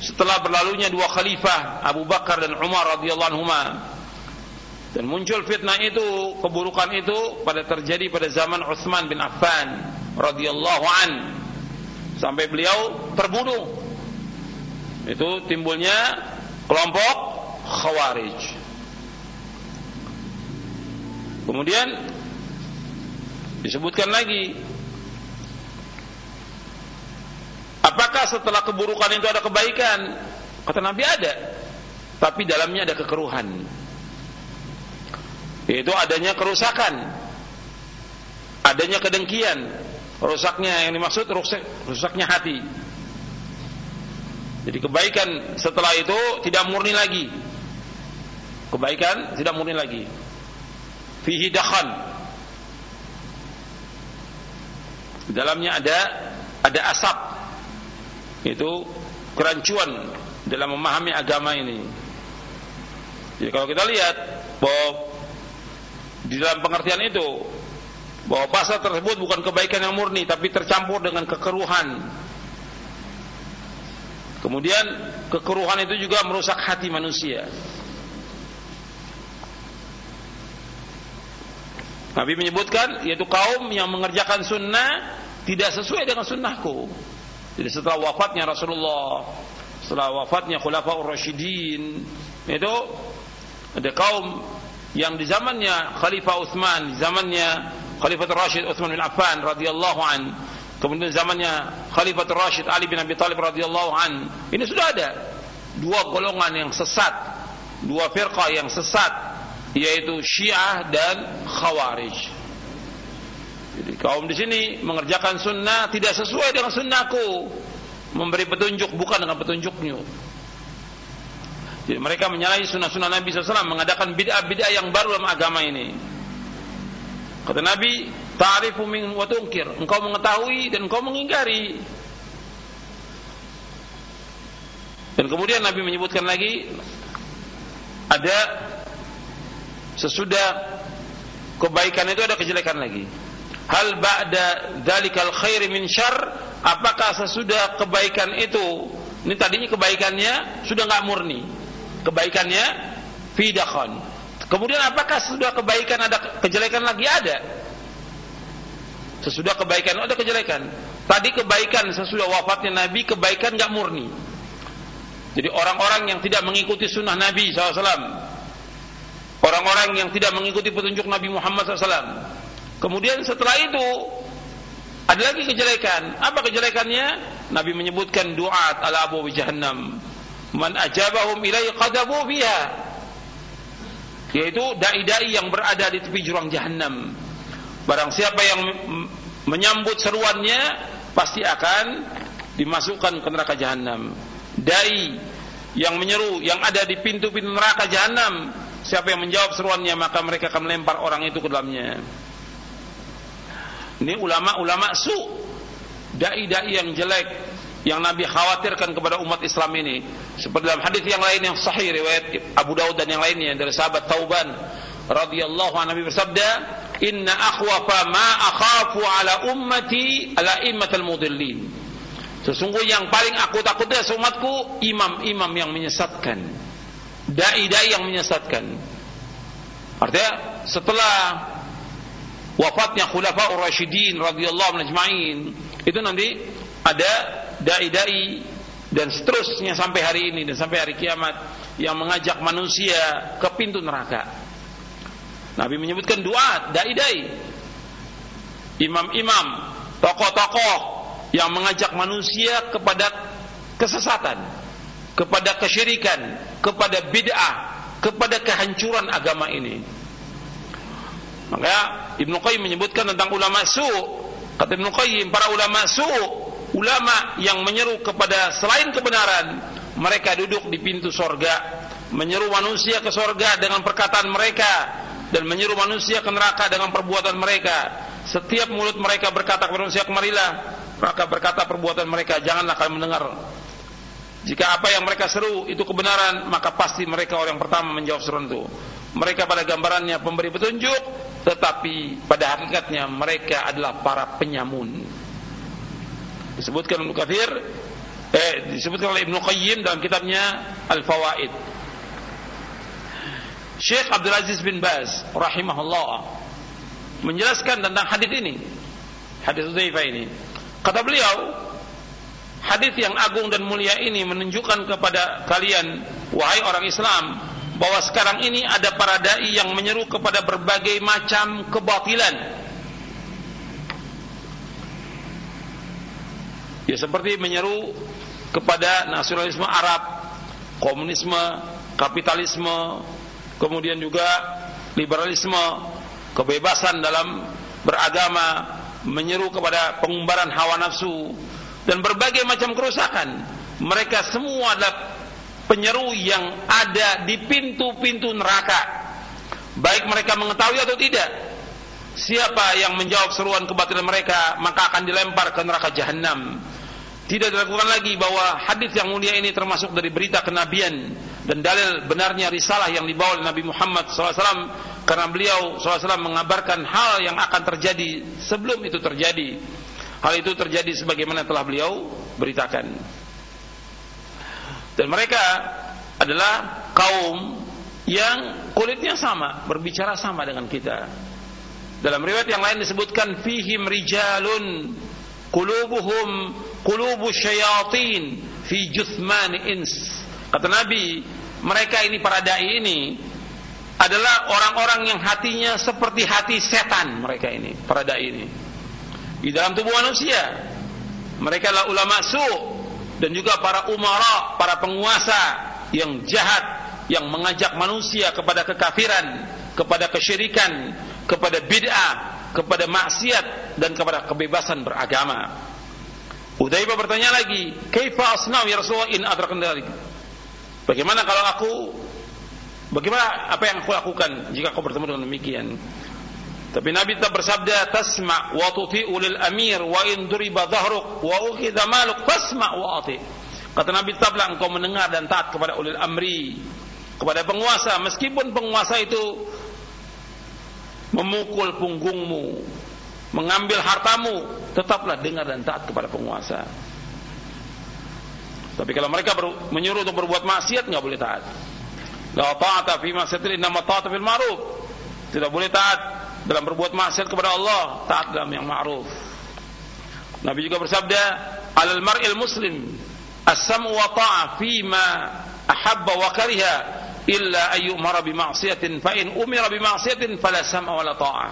setelah berlalunya dua khalifah Abu Bakar dan Umar radhiyallahu anhuma. Dan muncul fitnah itu keburukan itu pada terjadi pada zaman Utsman bin Affan radhiyallahu an. Sampai beliau terbunuh itu timbulnya kelompok khawarij. Kemudian disebutkan lagi apakah setelah keburukan itu ada kebaikan? Kata Nabi ada tapi dalamnya ada kekeruhan. Yaitu adanya kerusakan adanya kedengkian. Rusaknya yang dimaksud rusak, rusaknya hati jadi kebaikan setelah itu tidak murni lagi. Kebaikan tidak murni lagi. Fihi dakhan. Dalamnya ada ada asap. Itu kerancuan dalam memahami agama ini. Jadi kalau kita lihat bahwa di dalam pengertian itu bahwa pasal tersebut bukan kebaikan yang murni tapi tercampur dengan kekeruhan Kemudian kekeruhan itu juga merusak hati manusia. Nabi menyebutkan yaitu kaum yang mengerjakan sunnah tidak sesuai dengan sunnahku. Jadi setelah wafatnya Rasulullah, setelah wafatnya Khulafaur Rasyidin, itu ada kaum yang di zamannya Khalifah Utsman, di zamannya Khalifah Rasyid Utsman bin Affan radhiyallahu an Kemudian zamannya Khalifatul Rashid Ali bin Abi Thalib radhiyallahu an. Ini sudah ada dua golongan yang sesat, dua firqah yang sesat yaitu Syiah dan Khawarij. Jadi kaum di sini mengerjakan sunnah tidak sesuai dengan sunnahku, memberi petunjuk bukan dengan petunjuknya. Jadi mereka menyalahi sunnah-sunnah Nabi SAW mengadakan bid'ah-bid'ah yang baru dalam agama ini. Kata Nabi, Ta'rifu min wa tunkir. Engkau mengetahui dan engkau mengingkari. Dan kemudian Nabi menyebutkan lagi ada sesudah kebaikan itu ada kejelekan lagi. Hal ba'da dzalikal khair min syarr? Apakah sesudah kebaikan itu ini tadinya kebaikannya sudah nggak murni. Kebaikannya fidakhan kemudian apakah sesudah kebaikan ada kejelekan lagi? Ada sesudah kebaikan ada kejelekan. Tadi kebaikan sesudah wafatnya Nabi kebaikan nggak murni. Jadi orang-orang yang tidak mengikuti sunnah Nabi SAW Orang-orang yang tidak mengikuti petunjuk Nabi Muhammad SAW Kemudian setelah itu Ada lagi kejelekan. Apa kejelekannya? Nabi menyebutkan doa ala abu jahannam. Man ajabahum ilai qadabu biha. Yaitu da'i-da'i yang berada di tepi jurang jahannam Barang siapa yang menyambut seruannya Pasti akan dimasukkan ke neraka jahannam. Dai yang menyeru yang ada di pintu-pintu neraka jahanam siapa yang menjawab seruannya maka mereka akan melempar orang itu ke dalamnya. Ini ulama-ulama su dai-dai yang jelek yang Nabi khawatirkan kepada umat Islam ini. Seperti dalam hadis yang lain yang sahih riwayat Abu Daud dan yang lainnya dari sahabat Tauban radhiyallahu anhu bersabda inna akhwafa ma akhafu ala ummati ala immatal mudillin Sesungguhnya yang paling aku takutkan umatku imam-imam yang menyesatkan. Dai-dai yang menyesatkan. Artinya setelah wafatnya Khulafaur Rasyidin radhiyallahu anhum itu nanti ada dai-dai dan seterusnya sampai hari ini dan sampai hari kiamat yang mengajak manusia ke pintu neraka. Nabi menyebutkan dua dai-dai, imam-imam, tokoh-tokoh yang mengajak manusia kepada kesesatan, kepada kesyirikan, kepada bid'ah, kepada kehancuran agama ini. Maka Ibnu Qayyim menyebutkan tentang ulama su. Kata Ibnu Qayyim, para ulama su, ulama yang menyeru kepada selain kebenaran, mereka duduk di pintu sorga, menyeru manusia ke sorga dengan perkataan mereka, dan menyeru manusia ke neraka dengan perbuatan mereka. Setiap mulut mereka berkata kepada manusia, kemarilah, maka berkata perbuatan mereka janganlah kalian mendengar. Jika apa yang mereka seru itu kebenaran maka pasti mereka orang pertama menjawab seruan itu mereka pada gambarannya pemberi petunjuk tetapi pada hakikatnya mereka adalah para penyamun. Disebutkan Ibnu Katsir eh disebutkan oleh Ibnu Qayyim dalam kitabnya Al-Fawaid Syekh Abdul Aziz bin Baz rahimahullah menjelaskan tentang hadis ini hadis Uzaifah ini Kata beliau, hadis yang agung dan mulia ini menunjukkan kepada kalian wahai orang Islam bahwa sekarang ini ada para dai yang menyeru kepada berbagai macam kebatilan. Ya seperti menyeru kepada nasionalisme Arab, komunisme, kapitalisme, kemudian juga liberalisme, kebebasan dalam beragama, menyeru kepada pengumbaran hawa nafsu dan berbagai macam kerusakan. Mereka semua adalah penyeru yang ada di pintu-pintu neraka. Baik mereka mengetahui atau tidak. Siapa yang menjawab seruan kebatilan mereka, maka akan dilempar ke neraka jahanam. Tidak dilakukan lagi bahwa hadis yang mulia ini termasuk dari berita kenabian dan dalil benarnya risalah yang dibawa oleh Nabi Muhammad SAW karena beliau SAW mengabarkan hal yang akan terjadi sebelum itu terjadi. Hal itu terjadi sebagaimana telah beliau beritakan. Dan mereka adalah kaum yang kulitnya sama, berbicara sama dengan kita. Dalam riwayat yang lain disebutkan fihim rijalun qulubuhum qulubu syayatin fi juthman ins. Kata Nabi, mereka ini para dai ini adalah orang-orang yang hatinya seperti hati setan mereka ini, para dai ini. Di dalam tubuh manusia. Mereka adalah ulama su dan juga para umara, para penguasa yang jahat yang mengajak manusia kepada kekafiran, kepada kesyirikan, kepada bid'ah, kepada maksiat dan kepada kebebasan beragama. Udaibah bertanya lagi, "Kaifa asna'u ya Rasulullah in adrakna Bagaimana kalau aku Bagaimana apa yang aku lakukan jika kau bertemu dengan demikian? Tapi Nabi tetap bersabda, "Tasma' wa tuti'u lil amir wa in duriba dhahruk wa ukhidha maluk fasma' wa ati." Kata Nabi tetaplah engkau mendengar dan taat kepada ulil amri, kepada penguasa meskipun penguasa itu memukul punggungmu, mengambil hartamu, tetaplah dengar dan taat kepada penguasa. Tapi kalau mereka menyuruh untuk berbuat maksiat nggak boleh taat. La ta'ata fi ma'siyatin innama ta'ata fil ma'ruf. Tidak boleh taat dalam berbuat maksiat kepada Allah, taat dalam yang ma'ruf. Nabi juga bersabda, "Alal mar'il muslim as-sam'u wa ta'a fi ma ahabba wa kariha illa ayyumara bi ma'siyatin fa in umira bi ma'siyatin fala sam'a wa ta'a."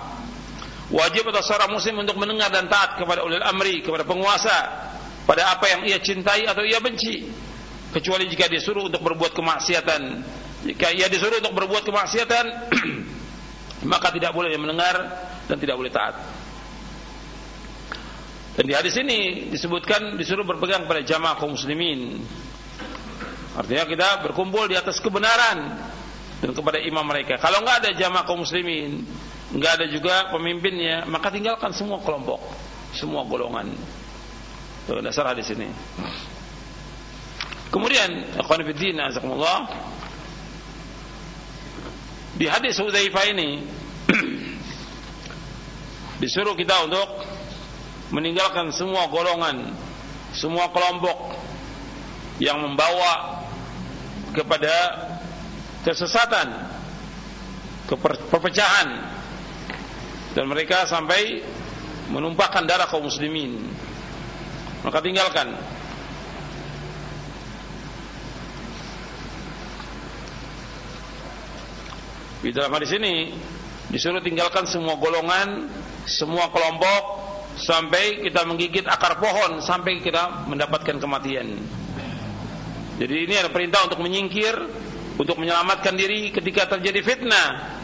Wajib atas seorang muslim untuk mendengar dan taat kepada ulil amri, kepada penguasa, pada apa yang ia cintai atau ia benci. Kecuali jika disuruh untuk berbuat kemaksiatan. Jika ia disuruh untuk berbuat kemaksiatan <clears throat> maka tidak boleh mendengar dan tidak boleh taat. Dan di hadis ini disebutkan disuruh berpegang pada jamaah kaum muslimin. Artinya kita berkumpul di atas kebenaran dan kepada imam mereka. Kalau enggak ada jamaah kaum muslimin enggak ada juga pemimpinnya maka tinggalkan semua kelompok semua golongan Tuh, dasar hadis ini. Kemudian, akhwan fillah, azakumullah. Di hadis Hudzaifah ini <clears throat> disuruh kita untuk meninggalkan semua golongan, semua kelompok yang membawa kepada kesesatan, keperpecahan dan mereka sampai menumpahkan darah kaum muslimin maka tinggalkan. Di dalam hadis ini disuruh tinggalkan semua golongan semua kelompok sampai kita menggigit akar pohon sampai kita mendapatkan kematian. Jadi ini ada perintah untuk menyingkir untuk menyelamatkan diri ketika terjadi fitnah.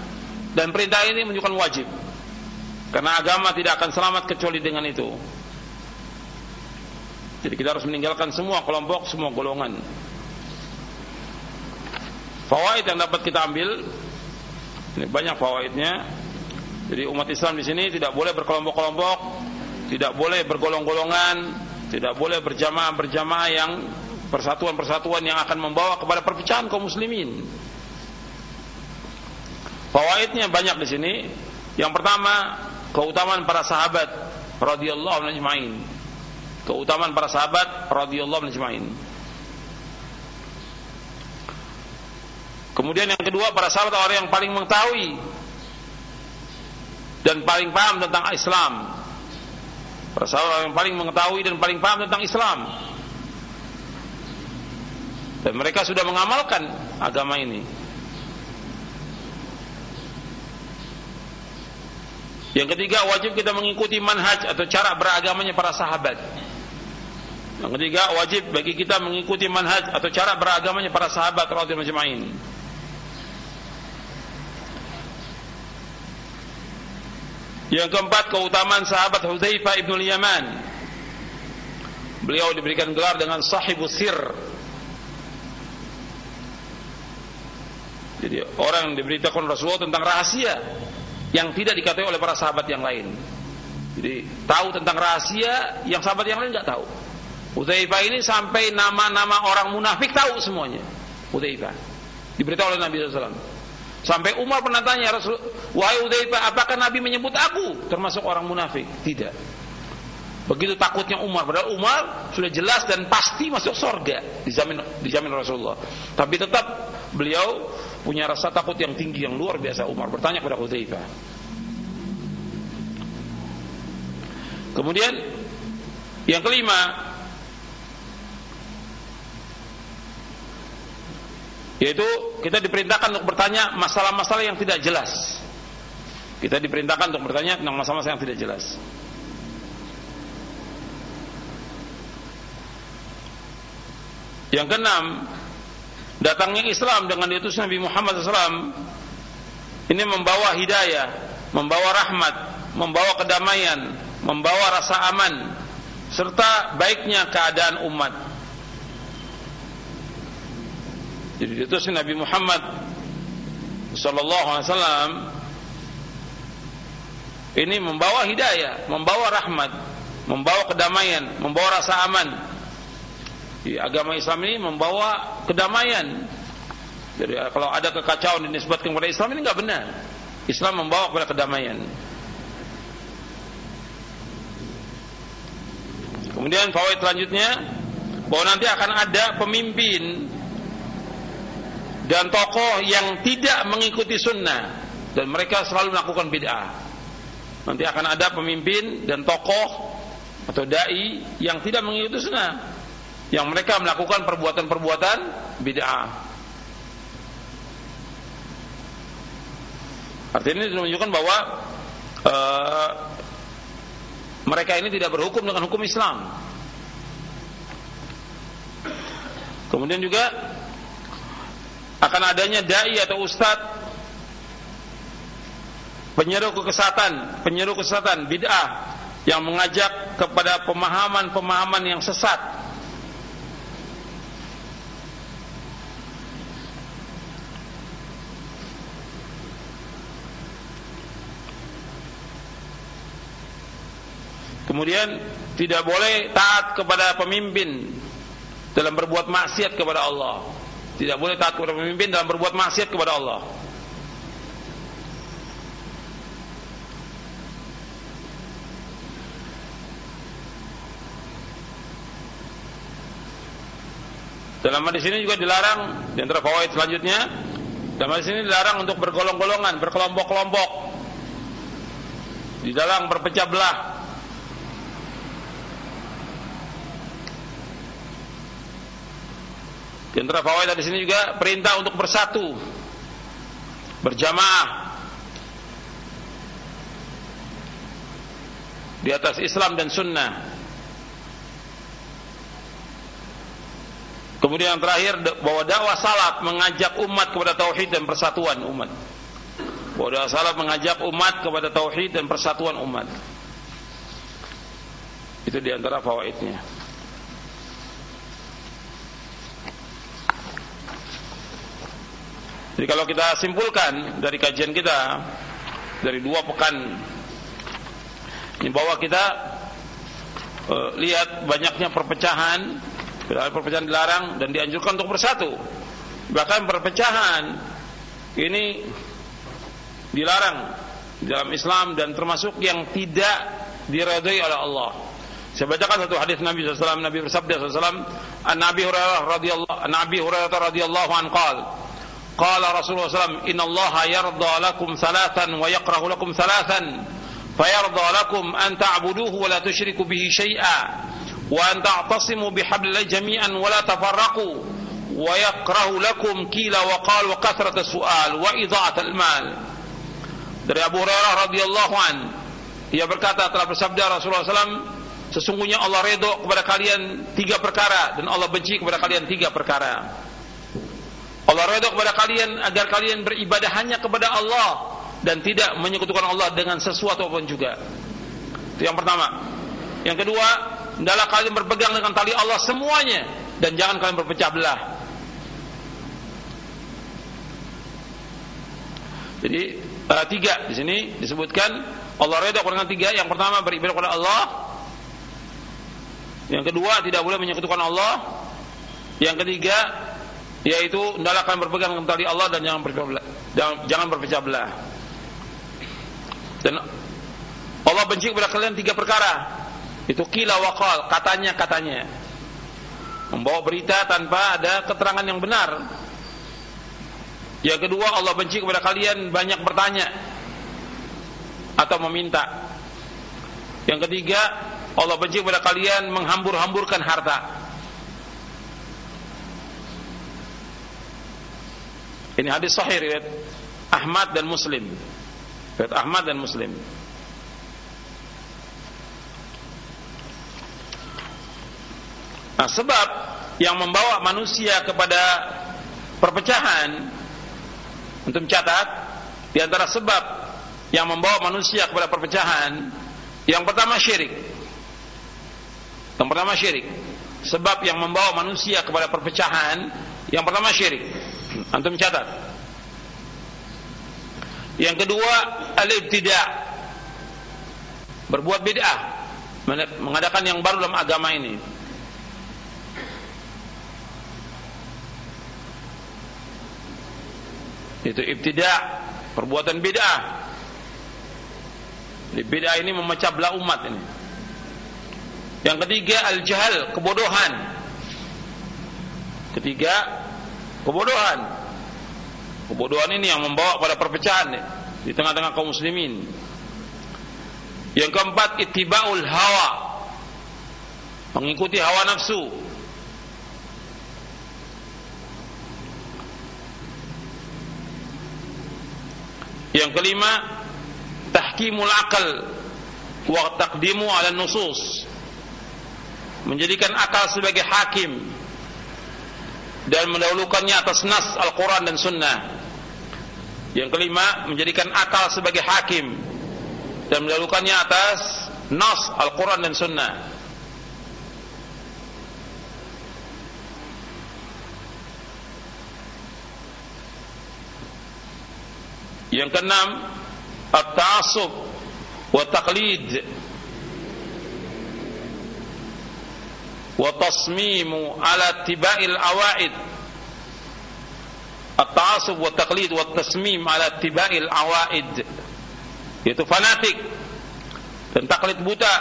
Dan perintah ini menunjukkan wajib. Karena agama tidak akan selamat kecuali dengan itu jadi kita harus meninggalkan semua kelompok, semua golongan. Fawaid yang dapat kita ambil ini banyak fawaidnya. Jadi umat Islam di sini tidak boleh berkelompok-kelompok, tidak boleh bergolong-golongan, tidak boleh berjamaah-berjamaah yang persatuan-persatuan yang akan membawa kepada perpecahan kaum muslimin. Fawaidnya banyak di sini. Yang pertama, keutamaan para sahabat radhiyallahu anhum keutamaan para sahabat radhiyallahu anhum Kemudian yang kedua para sahabat orang yang paling mengetahui dan paling paham tentang Islam. Para sahabat yang paling mengetahui dan paling paham tentang Islam. Dan mereka sudah mengamalkan agama ini. Yang ketiga wajib kita mengikuti manhaj atau cara beragamanya para sahabat. Yang ketiga, wajib bagi kita mengikuti manhaj atau cara beragamanya para sahabat radhiyallahu anhum. Yang keempat, keutamaan sahabat Hudzaifah ibn Yaman. Beliau diberikan gelar dengan sahibus sir. Jadi orang yang diberitakan Rasulullah tentang rahasia yang tidak diketahui oleh para sahabat yang lain. Jadi tahu tentang rahasia yang sahabat yang lain nggak tahu. Hudzaifah ini sampai nama-nama orang munafik tahu semuanya. Hudzaifah. Diberitahu oleh Nabi SAW. Sampai Umar pernah tanya Rasul, wahai Hudzaifah, apakah Nabi menyebut aku termasuk orang munafik? Tidak. Begitu takutnya Umar, padahal Umar sudah jelas dan pasti masuk surga dijamin dijamin Rasulullah. Tapi tetap beliau punya rasa takut yang tinggi yang luar biasa Umar bertanya kepada Hudzaifah. Kemudian yang kelima, Yaitu kita diperintahkan untuk bertanya masalah-masalah yang tidak jelas. Kita diperintahkan untuk bertanya tentang masalah-masalah yang tidak jelas. Yang keenam, datangnya Islam dengan diutus Nabi Muhammad SAW ini membawa hidayah, membawa rahmat, membawa kedamaian, membawa rasa aman, serta baiknya keadaan umat. Jadi diutus Nabi Muhammad sallallahu alaihi wasallam ini membawa hidayah, membawa rahmat, membawa kedamaian, membawa rasa aman. Di agama Islam ini membawa kedamaian. Jadi kalau ada kekacauan yang disebutkan kepada Islam ini nggak benar. Islam membawa kepada kedamaian. Kemudian fawaid selanjutnya bahwa nanti akan ada pemimpin dan tokoh yang tidak mengikuti sunnah dan mereka selalu melakukan bid'ah. Nanti akan ada pemimpin dan tokoh atau dai yang tidak mengikuti sunnah, yang mereka melakukan perbuatan-perbuatan bid'ah. Artinya ini menunjukkan bahwa uh, mereka ini tidak berhukum dengan hukum Islam. Kemudian juga akan adanya dai atau ustadz penyeru kesesatan, penyeru kesesatan bid'ah yang mengajak kepada pemahaman-pemahaman yang sesat. Kemudian tidak boleh taat kepada pemimpin dalam berbuat maksiat kepada Allah. Tidak boleh taat kepada pemimpin dalam berbuat maksiat kepada Allah. Dalam hadis ini juga dilarang di antara fawaid selanjutnya dalam hadis ini dilarang untuk bergolong-golongan, berkelompok-kelompok di dalam berpecah belah. Di antara fawaid hadis ini juga perintah untuk bersatu, berjamaah di atas Islam dan Sunnah. Kemudian yang terakhir bahwa dakwah salaf mengajak umat kepada tauhid dan persatuan umat. Bahwa dakwah salaf mengajak umat kepada tauhid dan persatuan umat. Itu di antara fawaidnya. Jadi kalau kita simpulkan dari kajian kita dari dua pekan ini bahwa kita uh, lihat banyaknya perpecahan perpecahan dilarang dan dianjurkan untuk bersatu. Bahkan perpecahan ini dilarang dalam Islam dan termasuk yang tidak diredai oleh Allah. Saya bacakan satu hadis Nabi SAW. Nabi bersabda SAW. An Nabi Hurairah radhiyallahu An Nabi Hurairah radhiyallahu an قال رسول الله Inna الله yarda lakum thalathan wa yakrahu lakum thalathan, fayarda lakum an ta'buduhu wa la tushriku bihi syai'a, wa an ta'tasimu bihablillah jami'an wa la tafarraku, wa yakrahu lakum kila. Dari Abu Hurairah radhiyallahu an, ia berkata telah bersabda Rasulullah SAW, sesungguhnya Allah kepada kalian tiga perkara dan Allah benci kepada kalian tiga perkara. Allah redho kepada kalian agar kalian beribadah hanya kepada Allah dan tidak menyekutukan Allah dengan sesuatu apa pun juga itu yang pertama yang kedua hendaklah kalian berpegang dengan tali Allah semuanya dan jangan kalian berpecah belah. Jadi uh, tiga di sini disebutkan Allah redha dengan tiga. Yang pertama beribadah kepada Allah. Yang kedua tidak boleh menyekutukan Allah. Yang ketiga yaitu hendaklah kalian berpegang tali Allah dan jangan berpecah belah. Jangan, jangan berpecah belah. Dan Allah benci kepada kalian tiga perkara. Itu kila wakal, katanya-katanya. Membawa berita tanpa ada keterangan yang benar. Yang kedua, Allah benci kepada kalian banyak bertanya atau meminta. Yang ketiga, Allah benci kepada kalian menghambur-hamburkan harta. Ini hadis sahih riwayat Ahmad dan Muslim. Riwayat Ahmad dan Muslim. Nah, sebab yang membawa manusia kepada perpecahan untuk mencatat di antara sebab yang membawa manusia kepada perpecahan yang pertama syirik. Yang pertama syirik. Sebab yang membawa manusia kepada perpecahan yang pertama syirik. Antum catat. Yang kedua al-ibtida' berbuat bid'ah mengadakan yang baru dalam agama ini itu ibtida perbuatan bid'ah. Bid'ah ini memecah belah umat ini. Yang ketiga al-jahal, kebodohan. Ketiga kebodohan. Kebodohan ini yang membawa pada perpecahan di tengah-tengah kaum muslimin. Yang keempat ittibaul hawa. Mengikuti hawa nafsu. Yang kelima tahkimul akal wa taqdimu ala nusus menjadikan akal sebagai hakim dan mendahulukannya atas nas Al-Quran dan Sunnah. Yang kelima menjadikan akal sebagai hakim. Dan mendahulukannya atas nas Al-Quran dan Sunnah. Yang keenam, at-ta'assub wa taqlid wa tasmimu ala tiba'il awaid. At-ta'assub wa taqlid wa tiba'il awaid. Itu fanatik dan taklid buta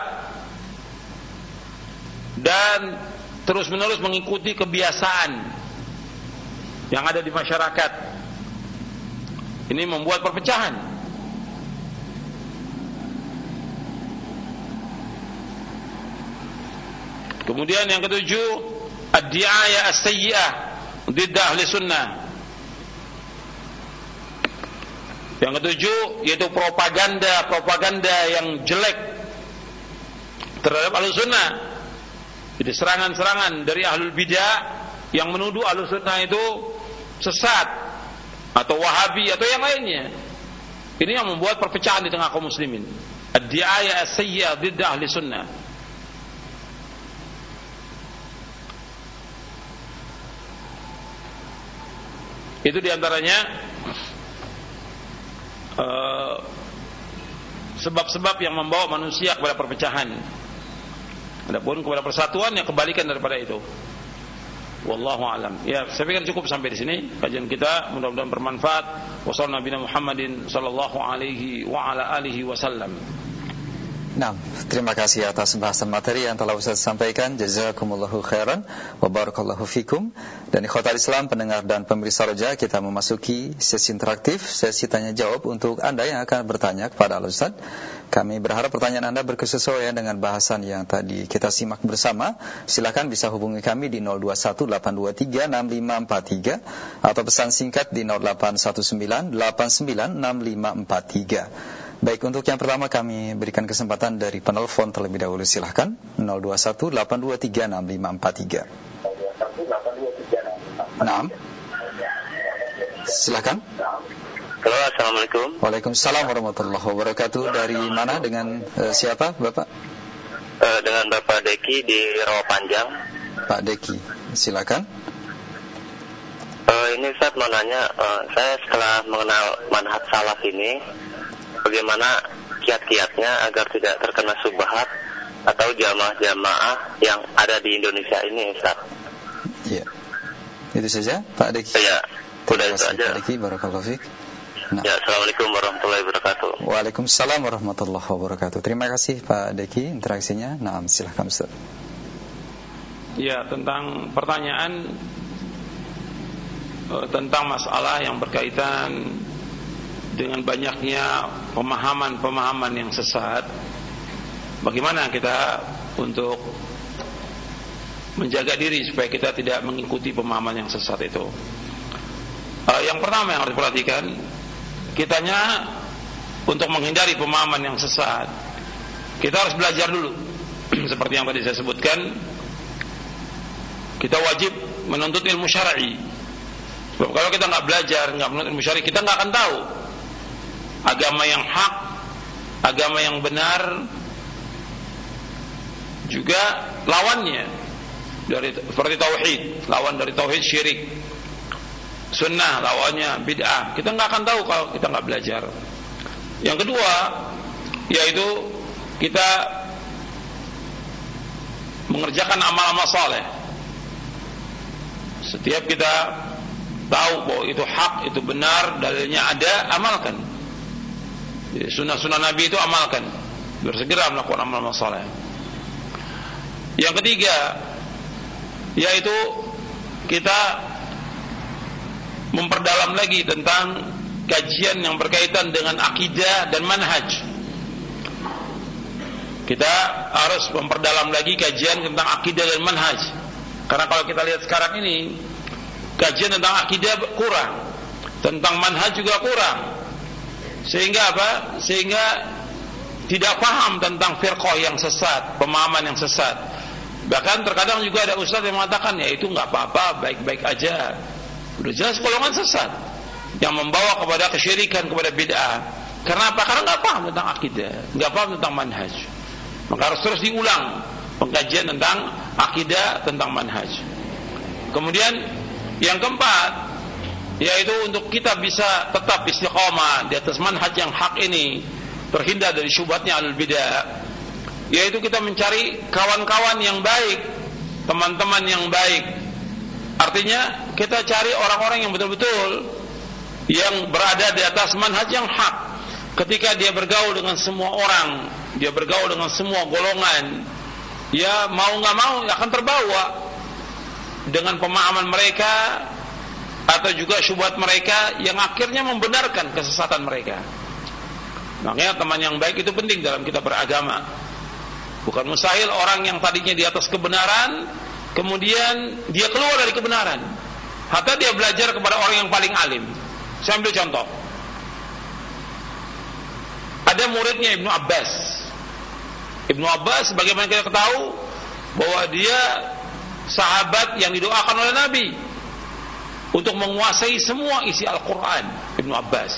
dan terus-menerus mengikuti kebiasaan yang ada di masyarakat ini membuat perpecahan. Kemudian yang ketujuh, ad-di'ayah as-sayyi'ah didda ahli sunnah. Yang ketujuh yaitu propaganda-propaganda yang jelek terhadap ahli sunnah. Jadi serangan-serangan dari ahlul bidah yang menuduh ahli sunnah itu sesat atau Wahabi atau yang lainnya. Ini yang membuat perpecahan di tengah kaum muslimin. Ad-di'aya as-sayyi'ah didda ahli sunnah. Itu di antaranya eh, sebab-sebab uh, yang membawa manusia kepada perpecahan. Adapun kepada persatuan yang kebalikan daripada itu. Wallahu alam. Ya, saya pikir cukup sampai di sini kajian kita. Mudah-mudahan bermanfaat. Wassalamualaikum Muhammadin sallallahu alaihi wa ala alihi wasallam. Nah, terima kasih atas bahasan materi yang telah Ustaz sampaikan. Jazakumullahu khairan wa barakallahu fikum. Dan ikhwatal Islam, pendengar dan pemirsa roja, kita memasuki sesi interaktif, sesi tanya jawab untuk Anda yang akan bertanya kepada Al Ustaz. Kami berharap pertanyaan Anda berkesesuaian dengan bahasan yang tadi kita simak bersama. Silakan bisa hubungi kami di 0218236543 atau pesan singkat di 0819896543. Baik, untuk yang pertama kami berikan kesempatan dari penelpon terlebih dahulu silahkan 021 823 6543. Naam. Silahkan. Halo, Assalamualaikum. Waalaikumsalam warahmatullahi wabarakatuh. Dari mana dengan uh, siapa, Bapak? Uh, dengan Bapak Deki di Rawa Panjang. Pak Deki, silakan. Uh, ini saya mau nanya, uh, saya setelah mengenal manhat salaf ini, bagaimana kiat-kiatnya agar tidak terkena subhat atau jamaah-jamaah yang ada di Indonesia ini, Ustaz. Iya. Itu saja, Pak Deki. Iya. Terima kasih, Pak Deki. Barakallahu fiik. Nah. Ya, Assalamualaikum warahmatullahi wabarakatuh. Waalaikumsalam warahmatullahi wabarakatuh. Terima kasih Pak Deki interaksinya. Nah, silahkan Ustaz. Ya, tentang pertanyaan uh, tentang masalah yang berkaitan dengan banyaknya pemahaman-pemahaman yang sesat bagaimana kita untuk menjaga diri supaya kita tidak mengikuti pemahaman yang sesat itu? Uh, yang pertama yang harus diperhatikan kitanya untuk menghindari pemahaman yang sesat kita harus belajar dulu. <clears throat> Seperti yang tadi saya sebutkan kita wajib menuntut ilmu syar'i. Kalau kita nggak belajar nggak menuntut ilmu syar'i kita nggak akan tahu agama yang hak, agama yang benar, juga lawannya dari seperti tauhid, lawan dari tauhid syirik. Sunnah lawannya bid'ah. Kita nggak akan tahu kalau kita nggak belajar. Yang kedua, yaitu kita mengerjakan amal-amal saleh. Setiap kita tahu bahwa itu hak, itu benar, dalilnya ada, amalkan. Sunnah-sunnah Nabi itu amalkan. Bersegera melakukan amal saleh. Yang ketiga, yaitu kita memperdalam lagi tentang kajian yang berkaitan dengan akidah dan manhaj. Kita harus memperdalam lagi kajian tentang akidah dan manhaj. Karena kalau kita lihat sekarang ini, kajian tentang akidah kurang, tentang manhaj juga kurang. Sehingga apa? Sehingga tidak paham tentang firqah yang sesat, pemahaman yang sesat. Bahkan terkadang juga ada ustaz yang mengatakan ya itu nggak apa-apa, baik-baik aja. Udah jelas golongan sesat yang membawa kepada kesyirikan, kepada bid'ah. Karena apa? Karena nggak paham tentang akidah, nggak paham tentang manhaj. Maka harus terus diulang pengkajian tentang akidah, tentang manhaj. Kemudian yang keempat, yaitu untuk kita bisa tetap istiqomah di atas manhaj yang hak ini, terhindar dari syubhatnya al bidah yaitu kita mencari kawan-kawan yang baik, teman-teman yang baik. Artinya kita cari orang-orang yang betul-betul yang berada di atas manhaj yang hak. Ketika dia bergaul dengan semua orang, dia bergaul dengan semua golongan, ya mau nggak mau akan terbawa dengan pemahaman mereka atau juga syubhat mereka yang akhirnya membenarkan kesesatan mereka. Makanya teman yang baik itu penting dalam kita beragama. Bukan mustahil orang yang tadinya di atas kebenaran, kemudian dia keluar dari kebenaran. Hatta dia belajar kepada orang yang paling alim. Saya ambil contoh. Ada muridnya Ibnu Abbas. Ibnu Abbas bagaimana kita tahu bahwa dia sahabat yang didoakan oleh Nabi untuk menguasai semua isi Al-Quran. Ibnu Abbas.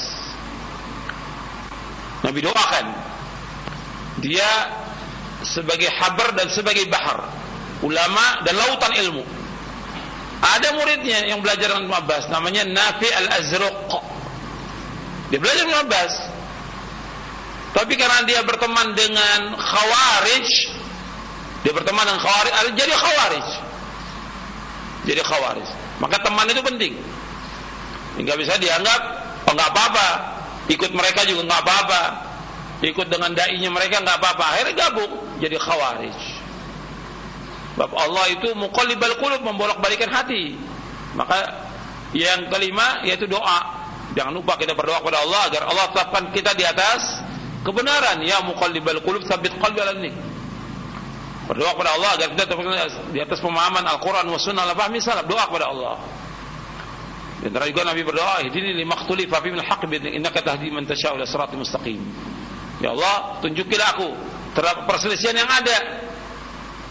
Nabi doakan. Dia sebagai habar dan sebagai bahar. Ulama dan lautan ilmu. Ada muridnya yang belajar dengan Ibn Abbas. Namanya Nafi al-Azruq. Dia belajar dengan Abbas. Tapi karena dia berteman dengan Khawarij dia berteman dengan Khawarij. Jadi Khawarij. Jadi Khawarij maka teman itu penting. Nggak bisa dianggap oh nggak apa-apa. Ikut mereka juga nggak apa-apa. Ikut dengan dai-nya mereka nggak apa-apa. Akhirnya gabung jadi khawarij. Bab Allah itu muqallibal qulub membolak-balikan hati. Maka yang kelima yaitu doa. Jangan lupa kita berdoa kepada Allah agar Allah tetapkan kita di atas kebenaran. Ya muqallibal qulub sabit qalbi ala berdoa kepada Allah agar kita di atas pemahaman Al-Quran wa sunnah fahmi salaf doa kepada Allah dan juga Nabi berdoa ihdini limaktuli fa fi min haqq innaka tahdi man tasha'u ila mustaqim Ya Allah, tunjukilah aku terhadap perselisihan yang ada.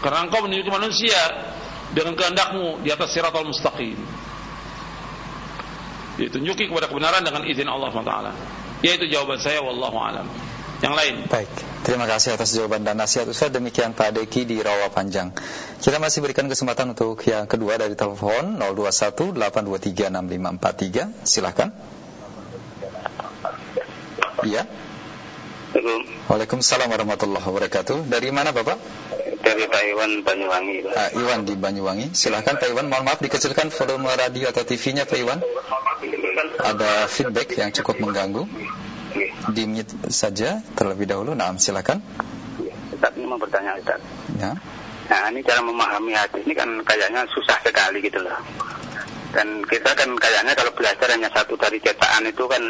Karena engkau menunjuki manusia dengan kehendakmu di atas siratal mustaqim. Ditunjuki kepada kebenaran dengan izin Allah SWT. Yaitu jawaban saya, wallahu alam. Yang lain. Baik, terima kasih atas jawaban dan nasihat Ustaz. Demikian Pak Deki di Rawa Panjang. Kita masih berikan kesempatan untuk yang kedua dari telepon 021 823 6543. Silahkan. Iya. Waalaikumsalam warahmatullahi wabarakatuh. Dari mana Bapak? Dari Pak Iwan Banyuwangi. Pak. Uh, Iwan di Banyuwangi. Silahkan Pak Iwan. Mohon maaf dikecilkan volume radio atau TV-nya Pak Iwan. Ada feedback yang cukup mengganggu. Di mute saja terlebih dahulu. Nah, silakan. Ustaz ini mau bertanya Ustaz. Ya. Nah ini cara memahami hadis ini kan kayaknya susah sekali gitu loh. Dan kita kan kayaknya kalau belajar hanya satu dari cetakan itu kan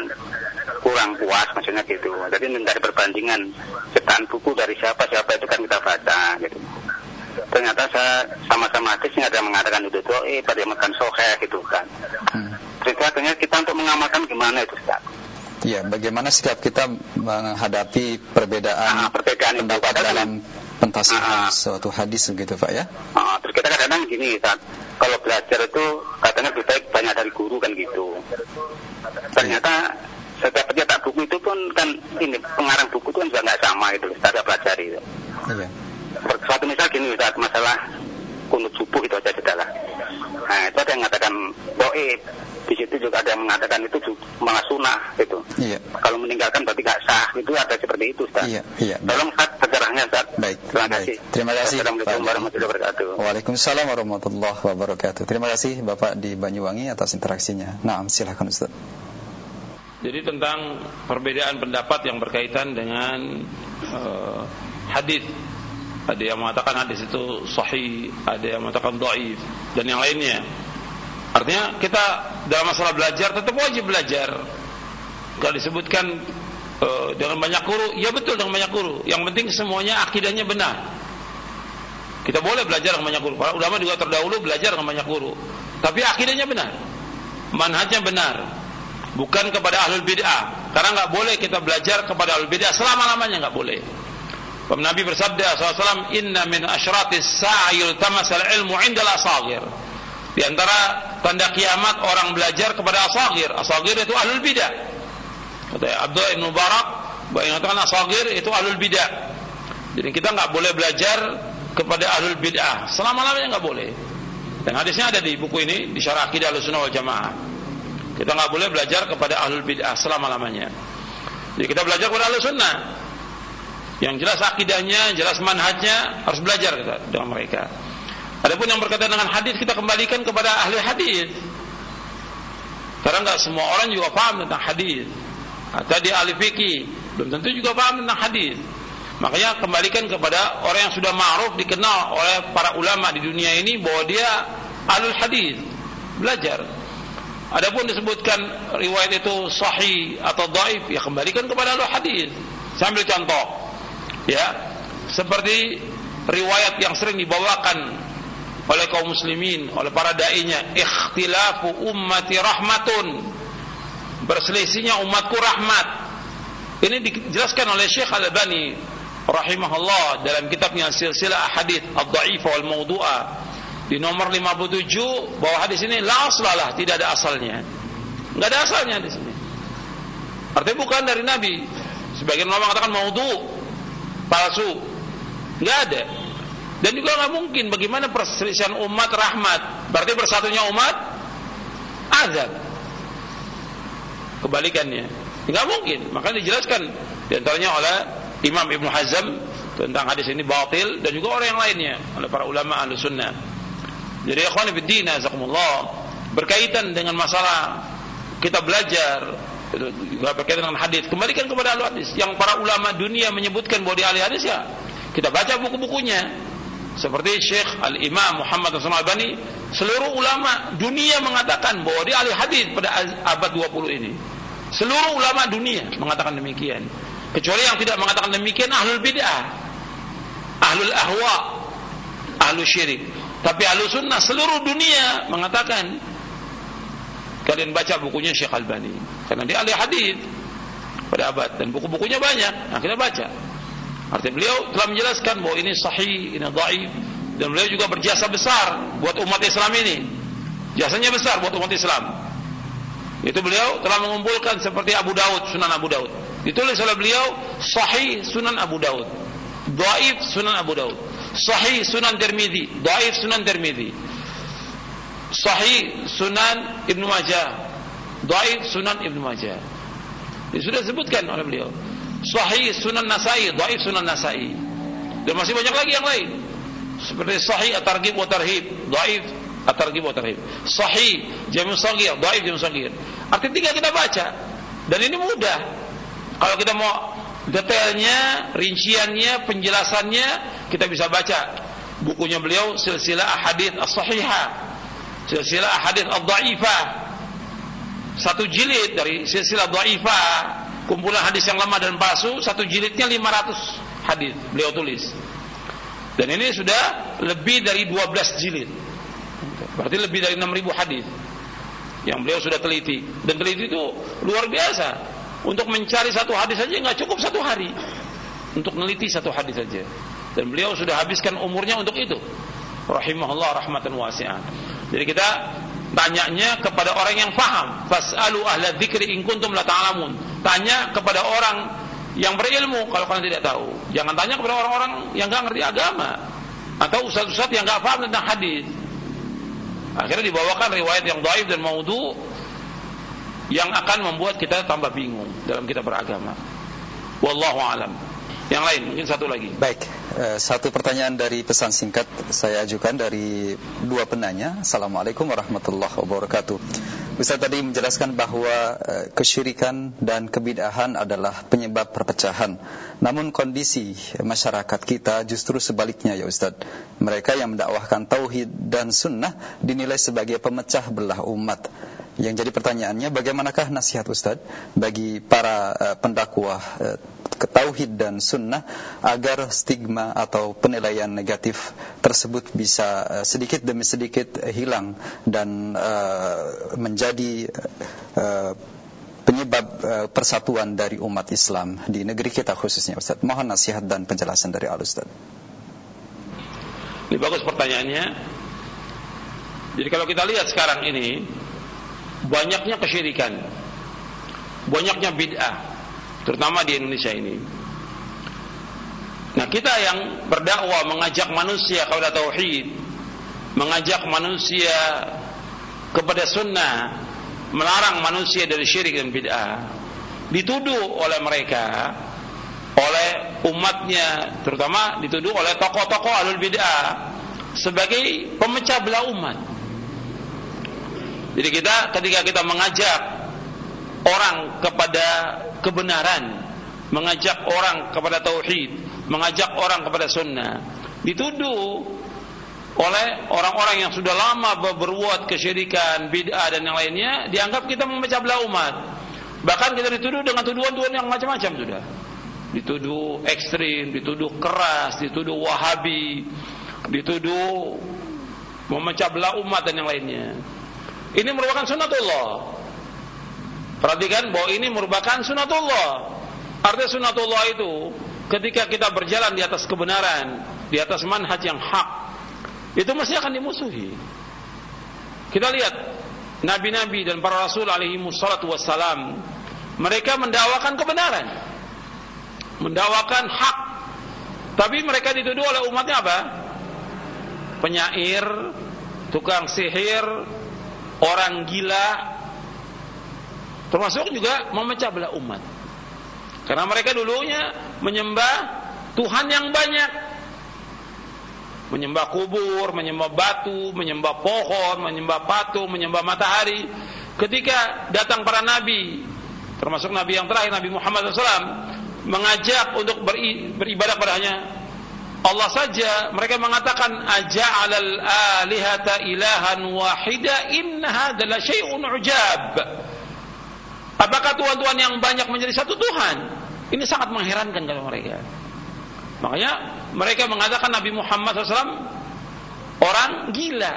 kurang puas maksudnya gitu. Jadi mencari perbandingan cetakan buku dari siapa siapa itu kan kita baca gitu. Ternyata saya sama-sama hadisnya ada mengatakan itu tuh eh pada makan sohe gitu kan. Hmm. Terus akhirnya kita untuk mengamalkan gimana itu Ustaz? Ya, bagaimana sikap kita menghadapi perbedaan, nah, perbedaan pendapat itu, dalam pentasihan uh, suatu hadis gitu Pak ya? Uh, terus kita kadang-kadang gini, Ustaz, kalau belajar itu katanya lebih baik banyak dari guru kan gitu. Ternyata setiap pencetak buku itu pun kan ini pengarang buku itu kan juga nggak sama itu kita pelajari itu. Iya. Suatu misal gini Ustaz, masalah kunut subuh itu aja sudah lah. Nah, itu ada yang mengatakan doib. Di situ juga ada yang mengatakan itu malah sunnah itu. Iya. Kalau meninggalkan berarti gak sah. Itu ada seperti itu, Ustaz. Iya, iya. Tolong Ustaz pencerahnya, Ustaz. Baik, Terima baik. kasih. Terima kasih, Assalamualaikum warahmatullahi wabarakatuh. Waalaikumsalam warahmatullahi wabarakatuh. Terima kasih Bapak di Banyuwangi atas interaksinya. Nah, silahkan Ustaz. Jadi tentang perbedaan pendapat yang berkaitan dengan uh, hadis. Ada yang mengatakan hadis itu sahih, ada yang mengatakan dhaif dan yang lainnya. Artinya kita dalam masalah belajar tetap wajib belajar. Kalau disebutkan uh, dengan banyak guru, ya betul dengan banyak guru. Yang penting semuanya akidahnya benar. Kita boleh belajar dengan banyak guru. Para ulama juga terdahulu belajar dengan banyak guru. Tapi akidahnya benar. Manhajnya benar. Bukan kepada ahlul bid'ah. Karena nggak boleh kita belajar kepada ahlul bid'ah selama-lamanya nggak boleh. Nabi bersabda SAW, Inna min asyratis sa'ayul tamasal ilmu indal asagir. Di antara tanda kiamat orang belajar kepada asagir. Asagir itu ahlul bid'ah. Kata Abdullah bin Mubarak, mengatakan asagir itu ahlul bid'ah. Jadi kita nggak boleh belajar kepada ahlul bid'ah. Selama-lamanya nggak boleh. Dan hadisnya ada di buku ini, di syarah al-sunnah wal jamaah. Kita nggak boleh belajar kepada ahlul bid'ah selama-lamanya. Jadi kita belajar kepada ahlul sunnah. Yang jelas akidahnya, jelas manhajnya, harus belajar kita dengan mereka. Adapun yang berkaitan dengan hadis kita kembalikan kepada ahli hadis. Karena nggak semua orang juga paham tentang hadis. Tadi ahli fikih belum tentu juga paham tentang hadis. Makanya kembalikan kepada orang yang sudah ma'ruf dikenal oleh para ulama di dunia ini bahwa dia alul hadis. Belajar. Adapun disebutkan riwayat itu sahih atau dhaif, ya kembalikan kepada alul hadis. Sambil contoh. Ya, seperti riwayat yang sering dibawakan oleh kaum muslimin, oleh para dai-nya, ikhtilafu ummati rahmatun. Berselisihnya umatku rahmat. Ini dijelaskan oleh Syekh Al-Albani rahimahullah dalam kitabnya Silsilah Ahadits Ad-Dha'ifah wal Mawdu'ah di nomor 57 bahwa hadis ini la aslalah, tidak ada asalnya. Enggak ada asalnya di sini. Artinya bukan dari Nabi. Sebagian ulama mengatakan maudhu, palsu. Enggak ada. Dan juga nggak mungkin bagaimana perselisihan umat rahmat. Berarti bersatunya umat azab. Kebalikannya. Enggak mungkin. Maka dijelaskan di antaranya oleh Imam Ibn Hazm tentang hadis ini batil dan juga orang yang lainnya oleh para ulama ahlu sunnah. Jadi ikhwan fillah azakumullah berkaitan dengan masalah kita belajar juga berkaitan dengan hadis. Kembalikan kepada ahli hadis yang para ulama dunia menyebutkan bahwa dia ahli hadis ya. Kita baca buku-bukunya. Seperti Syekh Al-Imam Muhammad Hasan Albani, seluruh ulama dunia mengatakan bahwa dia ahli hadis pada abad 20 ini. Seluruh ulama dunia mengatakan demikian. Kecuali yang tidak mengatakan demikian ahlul bid'ah, ahlul ahwa, ahlul syirik. Tapi ahlu sunnah seluruh dunia mengatakan kalian baca bukunya Syekh Albani karena dia ahli hadis pada abad dan buku-bukunya banyak. Nah, kita baca. Artinya beliau telah menjelaskan bahwa ini sahih, ini dhaif dan beliau juga berjasa besar buat umat Islam ini. Jasanya besar buat umat Islam. Itu beliau telah mengumpulkan seperti Abu Daud, Sunan Abu Daud. Ditulis oleh beliau Sahih Sunan Abu Daud, Dhaif Sunan Abu Daud, Sahih Sunan Tirmizi, Dhaif Sunan Tirmizi, Sahih Sunan Ibnu Majah, Dhaif Sunan Ibnu Majah. Ini sudah disebutkan oleh beliau. Sahih Sunan Nasai, Dhaif Sunan Nasai. Dan masih banyak lagi yang lain. Seperti Sahih At-Targhib wa Tarhib, Dhaif At-Targhib wa Tarhib. Sahih Jami' Shaghir, Dhaif Jami' Shaghir. Artinya tinggal kita baca. Dan ini mudah. Kalau kita mau detailnya, rinciannya, penjelasannya, kita bisa baca bukunya beliau Silsilah Ahadits As-Sahihah, Silsilah Ahadits Ad-Dhaifah. Satu jilid dari Silsilah Dhaifah, kumpulan hadis yang lama dan palsu, satu jilidnya 500 hadis beliau tulis. Dan ini sudah lebih dari 12 jilid. Berarti lebih dari 6000 hadis yang beliau sudah teliti. Dan teliti itu luar biasa. Untuk mencari satu hadis saja nggak cukup satu hari. Untuk meneliti satu hadis saja. Dan beliau sudah habiskan umurnya untuk itu. Rahimahullah rahmatan wasi'ah. Jadi kita tanyanya kepada orang yang paham. Fas'alu ahla dzikri in kuntum la ta'lamun. Tanya kepada orang yang berilmu kalau kalian tidak tahu. Jangan tanya kepada orang-orang yang nggak ngerti agama atau ustaz-ustaz yang nggak paham tentang hadis. Akhirnya dibawakan riwayat yang dhaif dan maudhu yang akan membuat kita tambah bingung dalam kita beragama. Wallahu alam. Yang lain mungkin satu lagi. Baik, eh, satu pertanyaan dari pesan singkat saya ajukan dari dua penanya. Assalamualaikum warahmatullahi wabarakatuh. Ustaz tadi menjelaskan bahwa eh, kesyirikan dan kebidahan adalah penyebab perpecahan. Namun kondisi masyarakat kita justru sebaliknya ya Ustaz. Mereka yang mendakwahkan tauhid dan sunnah dinilai sebagai pemecah belah umat. Yang jadi pertanyaannya bagaimanakah nasihat Ustaz bagi para uh, pendakwah uh, tauhid dan sunnah agar stigma atau penilaian negatif tersebut bisa uh, sedikit demi sedikit hilang dan uh, menjadi uh, penyebab uh, persatuan dari umat Islam di negeri kita khususnya Ustaz. Mohon nasihat dan penjelasan dari Al Ustaz. Ini bagus pertanyaannya. Jadi kalau kita lihat sekarang ini banyaknya kesyirikan, banyaknya bid'ah, terutama di Indonesia ini. Nah, kita yang berdakwah mengajak manusia kepada tauhid, mengajak manusia kepada sunnah, melarang manusia dari syirik dan bid'ah, dituduh oleh mereka, oleh umatnya, terutama dituduh oleh tokoh-tokoh alul bid'ah sebagai pemecah belah umat. Jadi kita ketika kita mengajak orang kepada kebenaran, mengajak orang kepada tauhid, mengajak orang kepada sunnah, dituduh oleh orang-orang yang sudah lama berbuat kesyirikan, bid'ah dan yang lainnya, dianggap kita memecah belah umat. Bahkan kita dituduh dengan tuduhan-tuduhan yang macam-macam sudah. Dituduh ekstrim, dituduh keras, dituduh wahabi, dituduh memecah belah umat dan yang lainnya. Ini merupakan sunatullah. Perhatikan bahwa ini merupakan sunatullah. Artinya sunatullah itu ketika kita berjalan di atas kebenaran, di atas manhaj yang hak, itu mesti akan dimusuhi. Kita lihat nabi-nabi dan para rasul alaihi wassalatu wassalam, mereka mendakwakan kebenaran. Mendakwakan hak. Tapi mereka dituduh oleh umatnya apa? Penyair, tukang sihir, orang gila termasuk juga memecah belah umat karena mereka dulunya menyembah Tuhan yang banyak menyembah kubur, menyembah batu, menyembah pohon, menyembah patung, menyembah matahari. Ketika datang para nabi, termasuk nabi yang terakhir Nabi Muhammad SAW, mengajak untuk beribadah padanya, Allah saja mereka mengatakan aja'alal alihata ilahan wahida inna hadzal syai'un ujab. Apakah tuhan-tuhan yang banyak menjadi satu Tuhan? Ini sangat mengherankan kalau mereka. Makanya mereka mengatakan Nabi Muhammad SAW orang gila.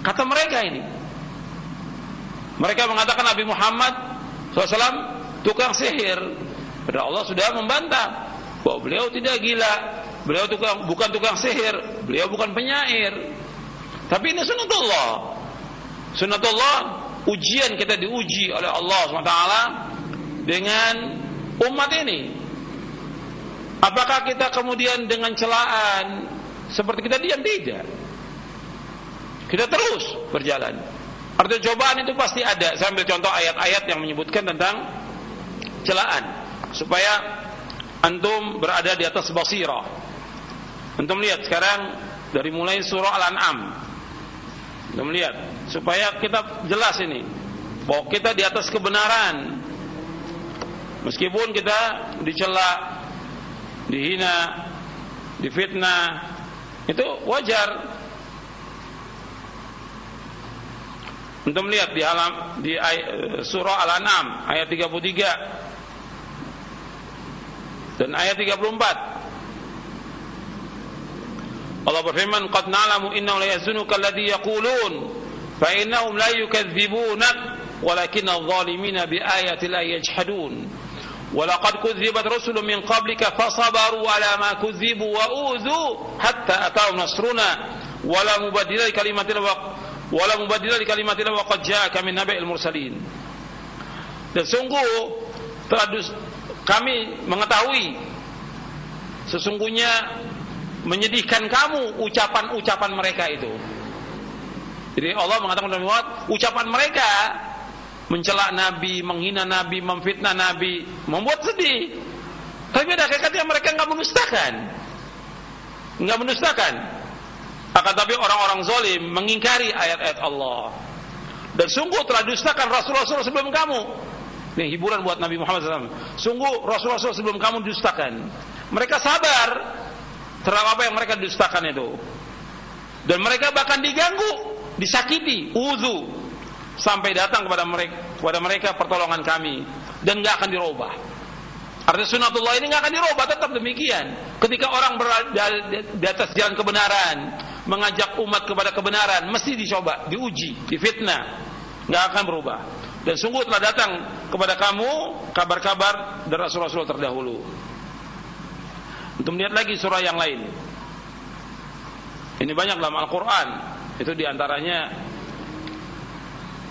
Kata mereka ini. Mereka mengatakan Nabi Muhammad SAW tukang sihir. Padahal Allah sudah membantah bahwa beliau tidak gila. Beliau tukang, bukan tukang sihir, beliau bukan penyair. Tapi ini sunatullah. Sunatullah ujian kita diuji oleh Allah SWT dengan umat ini. Apakah kita kemudian dengan celaan seperti kita diam tidak? Kita terus berjalan. Artinya cobaan itu pasti ada. Saya ambil contoh ayat-ayat yang menyebutkan tentang celaan supaya antum berada di atas basirah Antum lihat sekarang dari mulai surah Al-An'am. Antum lihat supaya kita jelas ini bahwa kita di atas kebenaran. Meskipun kita dicela, dihina, difitnah, itu wajar. Untuk melihat di alam di surah Al-An'am ayat 33 dan ayat 34 Allah berfirman, "Qad na'lamu innahu la yazunnuka alladhi yaqulun, fa innahum la yukadzibunak, walakin adh-dhalimina bi ayati la yajhadun." ولقد كذبت رسل من قبلك فصبروا على ما كذبوا وأوذوا حتى أتاهم نصرنا ولا مبدل لكلمات الله ولا مبدل لكلمات الله وقد جاءك من نبأ المرسلين dan sungguh telah kami mengetahui sesungguhnya menyedihkan kamu ucapan-ucapan mereka itu. Jadi Allah mengatakan dalam Muhammad, ucapan mereka mencela Nabi, menghina Nabi, memfitnah Nabi, membuat sedih. Tapi ada hakikatnya mereka nggak menustakan, nggak menustakan. Akan tapi orang-orang zalim mengingkari ayat-ayat Allah. Dan sungguh telah dustakan Rasul-Rasul sebelum kamu. Ini hiburan buat Nabi Muhammad SAW. Sungguh Rasul-Rasul sebelum kamu dustakan. Mereka sabar terhadap apa yang mereka dustakan itu. Dan mereka bahkan diganggu, disakiti, uzu sampai datang kepada mereka kepada mereka pertolongan kami dan nggak akan dirubah. Artinya sunatullah ini nggak akan dirubah tetap demikian. Ketika orang berada di atas jalan kebenaran, mengajak umat kepada kebenaran, mesti dicoba, diuji, difitnah, nggak akan berubah. Dan sungguh telah datang kepada kamu kabar-kabar dari Rasul-Rasul terdahulu. Untuk melihat lagi surah yang lain. Ini banyak dalam Al-Quran. Itu di antaranya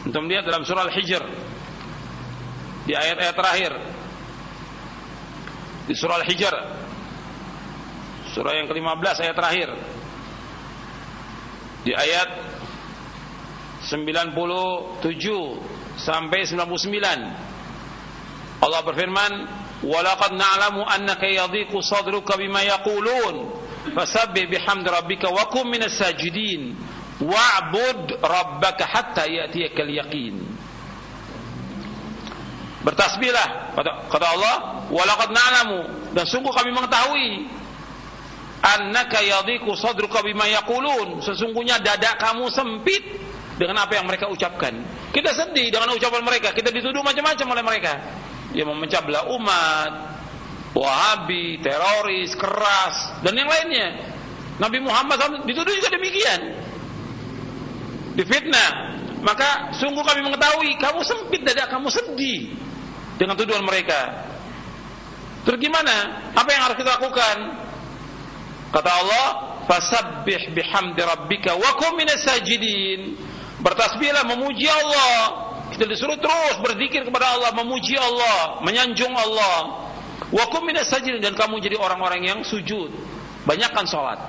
untuk melihat dalam surah Al-Hijr. Di ayat-ayat terakhir. Di surah Al-Hijr. Surah yang ke-15 ayat terakhir. Di ayat 97 sampai 99 Allah berfirman na'lamu annaka yadhiqu sadruka bima yaqulun fasabbih bihamdi rabbika wa kum minas sajidin wa'bud rabbaka hatta ya'tiyakal yaqin bertasbihlah kata, Allah. walaqad na'lamu dan sungguh kami mengetahui annaka yadhiqu sadruka bima yaqulun sesungguhnya dada kamu sempit dengan apa yang mereka ucapkan. Kita sedih dengan ucapan mereka. Kita dituduh macam-macam oleh mereka yang memecah belah umat wahabi teroris keras dan yang lainnya Nabi Muhammad SAW dituduh juga demikian difitnah maka sungguh kami mengetahui kamu sempit dada kamu sedih dengan tuduhan mereka. Terus gimana? Apa yang harus kita lakukan? Kata Allah, "Fasabbih bihamdi rabbika wa kum minas sajidin." Bertasbihlah memuji Allah. Kita disuruh terus berzikir kepada Allah, memuji Allah, menyanjung Allah. Wa kum minas dan kamu jadi orang-orang yang sujud. Banyakkan salat.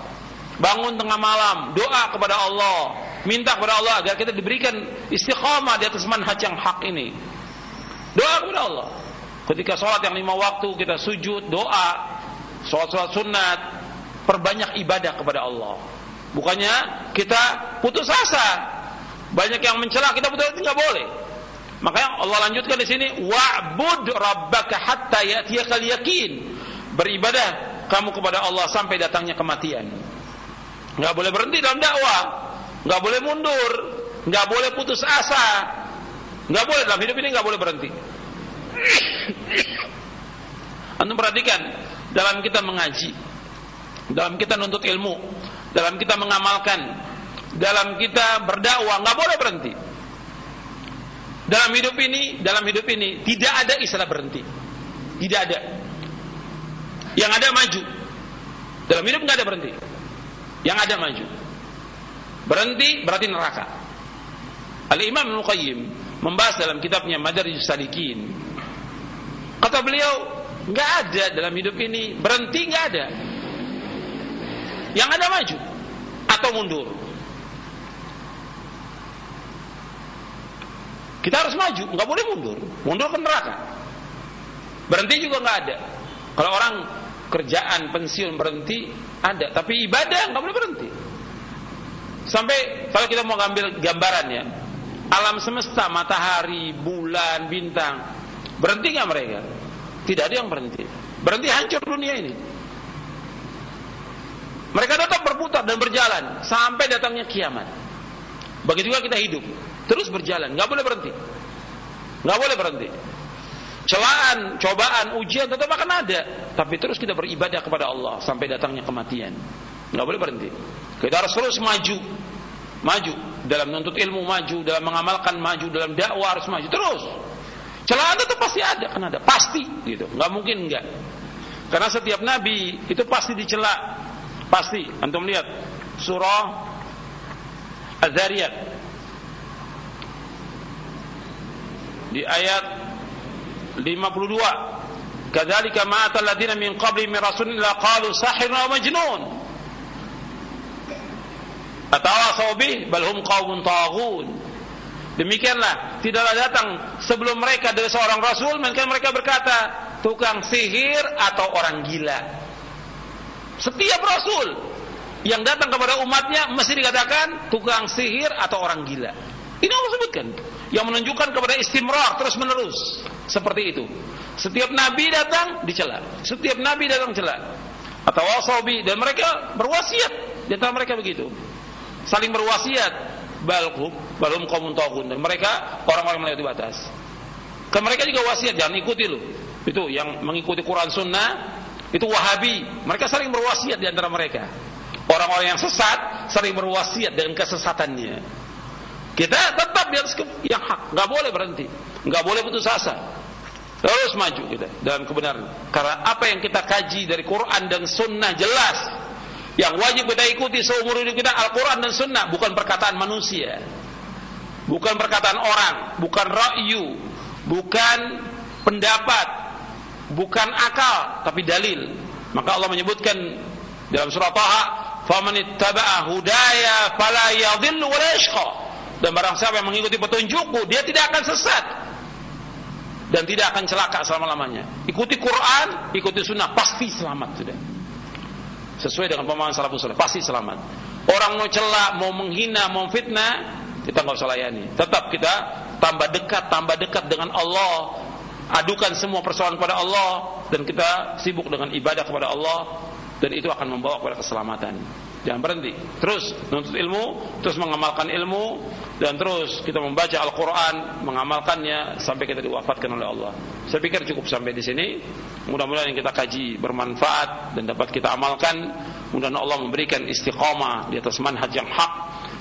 Bangun tengah malam, doa kepada Allah, minta kepada Allah agar kita diberikan istiqamah di atas manhaj yang hak ini. Doa kepada Allah. Ketika sholat yang lima waktu kita sujud, doa, sholat-sholat sunat, perbanyak ibadah kepada Allah. Bukannya kita putus asa. Banyak yang mencela kita putus asa nggak boleh. Makanya Allah lanjutkan di sini wa'bud rabbaka hatta ya'tiyakal yakin. Beribadah kamu kepada Allah sampai datangnya kematian. Nggak boleh berhenti dalam dakwah, nggak boleh mundur, nggak boleh putus asa, Nggak boleh dalam hidup ini nggak boleh berhenti. <coughs> Anda perhatikan dalam kita mengaji, dalam kita nuntut ilmu, dalam kita mengamalkan, dalam kita berdakwah nggak boleh berhenti. Dalam hidup ini, dalam hidup ini tidak ada istilah berhenti, tidak ada. Yang ada maju. Dalam hidup nggak ada berhenti. Yang ada maju. Berhenti berarti neraka. Al Imam Al Qayyim membahas dalam kitabnya Madarijus Salikin. Kata beliau, nggak ada dalam hidup ini berhenti nggak ada. Yang ada maju atau mundur. Kita harus maju, nggak boleh mundur. Mundur ke neraka. Berhenti juga nggak ada. Kalau orang kerjaan pensiun berhenti ada, tapi ibadah nggak boleh berhenti. Sampai kalau kita mau ngambil gambarannya, alam semesta, matahari, bulan, bintang, berhenti nggak mereka? Tidak ada yang berhenti. Berhenti hancur dunia ini. Mereka tetap berputar dan berjalan sampai datangnya kiamat. Begitu juga kita hidup, terus berjalan, nggak boleh berhenti, nggak boleh berhenti. Celaan, cobaan, ujian tetap akan ada, tapi terus kita beribadah kepada Allah sampai datangnya kematian. Nggak boleh berhenti. Kita harus terus maju, maju. Dalam menuntut ilmu maju. Dalam mengamalkan maju. Dalam dakwah harus maju. Terus. Celaan itu pasti ada. Kan ada. Pasti. Gitu. Nggak mungkin enggak karena setiap nabi itu pasti dicela. Pasti. Antum lihat. Surah Az-Zariyat di ayat 52 kadzalika ma atal min qabli min rasulin la qalu sahirun aw majnun atau tawasaw bih bal hum qaumun taghun. Demikianlah tidaklah datang sebelum mereka dari seorang rasul melainkan mereka berkata tukang sihir atau orang gila. Setiap rasul yang datang kepada umatnya mesti dikatakan tukang sihir atau orang gila. Ini Allah sebutkan yang menunjukkan kepada istimrar terus menerus seperti itu. Setiap nabi datang dicela, setiap nabi datang cela. Atau wasabi dan mereka berwasiat di antara mereka begitu. Saling berwasiat balhum balhum qaumun taghun dan mereka orang-orang melewati batas. Ke mereka juga wasiat jangan ikuti lu. Itu yang mengikuti Quran Sunnah itu Wahabi. Mereka saling berwasiat di antara mereka. Orang-orang yang sesat saling berwasiat dengan kesesatannya. Kita tetap di atas yang hak, nggak boleh berhenti, nggak boleh putus asa. Terus maju kita dalam kebenaran. Karena apa yang kita kaji dari Quran dan Sunnah jelas. Yang wajib kita ikuti seumur hidup kita Al-Quran dan Sunnah, bukan perkataan manusia, bukan perkataan orang, bukan ra'yu, bukan pendapat, bukan akal, tapi dalil. Maka Allah menyebutkan dalam surah Taha, "Faman ittaba'a hudaya fala yadhillu wa la yashqa." Dan barang siapa yang mengikuti petunjukku, dia tidak akan sesat dan tidak akan celaka selama-lamanya. Ikuti Quran, ikuti sunnah, pasti selamat sudah. Sesuai dengan pemahaman salafus saleh, pasti selamat. Orang mau celak, mau menghina, mau fitnah, kita nggak usah layani. Tetap kita tambah dekat, tambah dekat dengan Allah. Adukan semua persoalan pada Allah dan kita sibuk dengan ibadah kepada Allah dan itu akan membawa kepada keselamatan. Jangan berhenti. Terus menuntut ilmu, terus mengamalkan ilmu dan terus kita membaca Al-Qur'an, mengamalkannya sampai kita diwafatkan oleh Allah. Saya pikir cukup sampai di sini. Mudah-mudahan yang kita kaji bermanfaat dan dapat kita amalkan. Mudah-mudahan Allah memberikan istiqamah di atas manhaj yang hak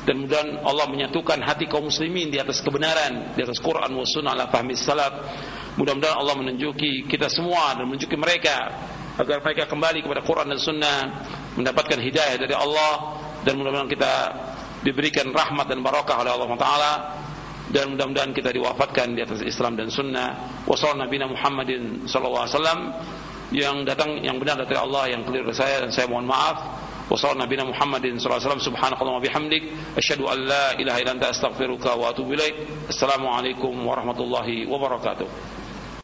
dan mudah Allah menyatukan hati kaum muslimin di atas kebenaran, di atas Quran wa sunnah ala fahmi salaf. Mudah-mudahan Allah menunjuki kita semua dan menunjuki mereka agar mereka kembali kepada Quran dan Sunnah mendapatkan hidayah dari Allah dan mudah-mudahan kita diberikan rahmat dan barakah oleh Allah Taala dan mudah-mudahan kita diwafatkan di atas Islam dan Sunnah. Wassalamualaikum Muhammadin sallallahu alaihi yang datang yang benar dari Allah yang keliru dari saya dan saya mohon maaf. Wassalamualaikum Muhammadin sallallahu alaihi wasallam subhanakallah bihamdik an la ilaha illa anta astaghfiruka wa atubu ilaik. Assalamualaikum warahmatullahi wabarakatuh.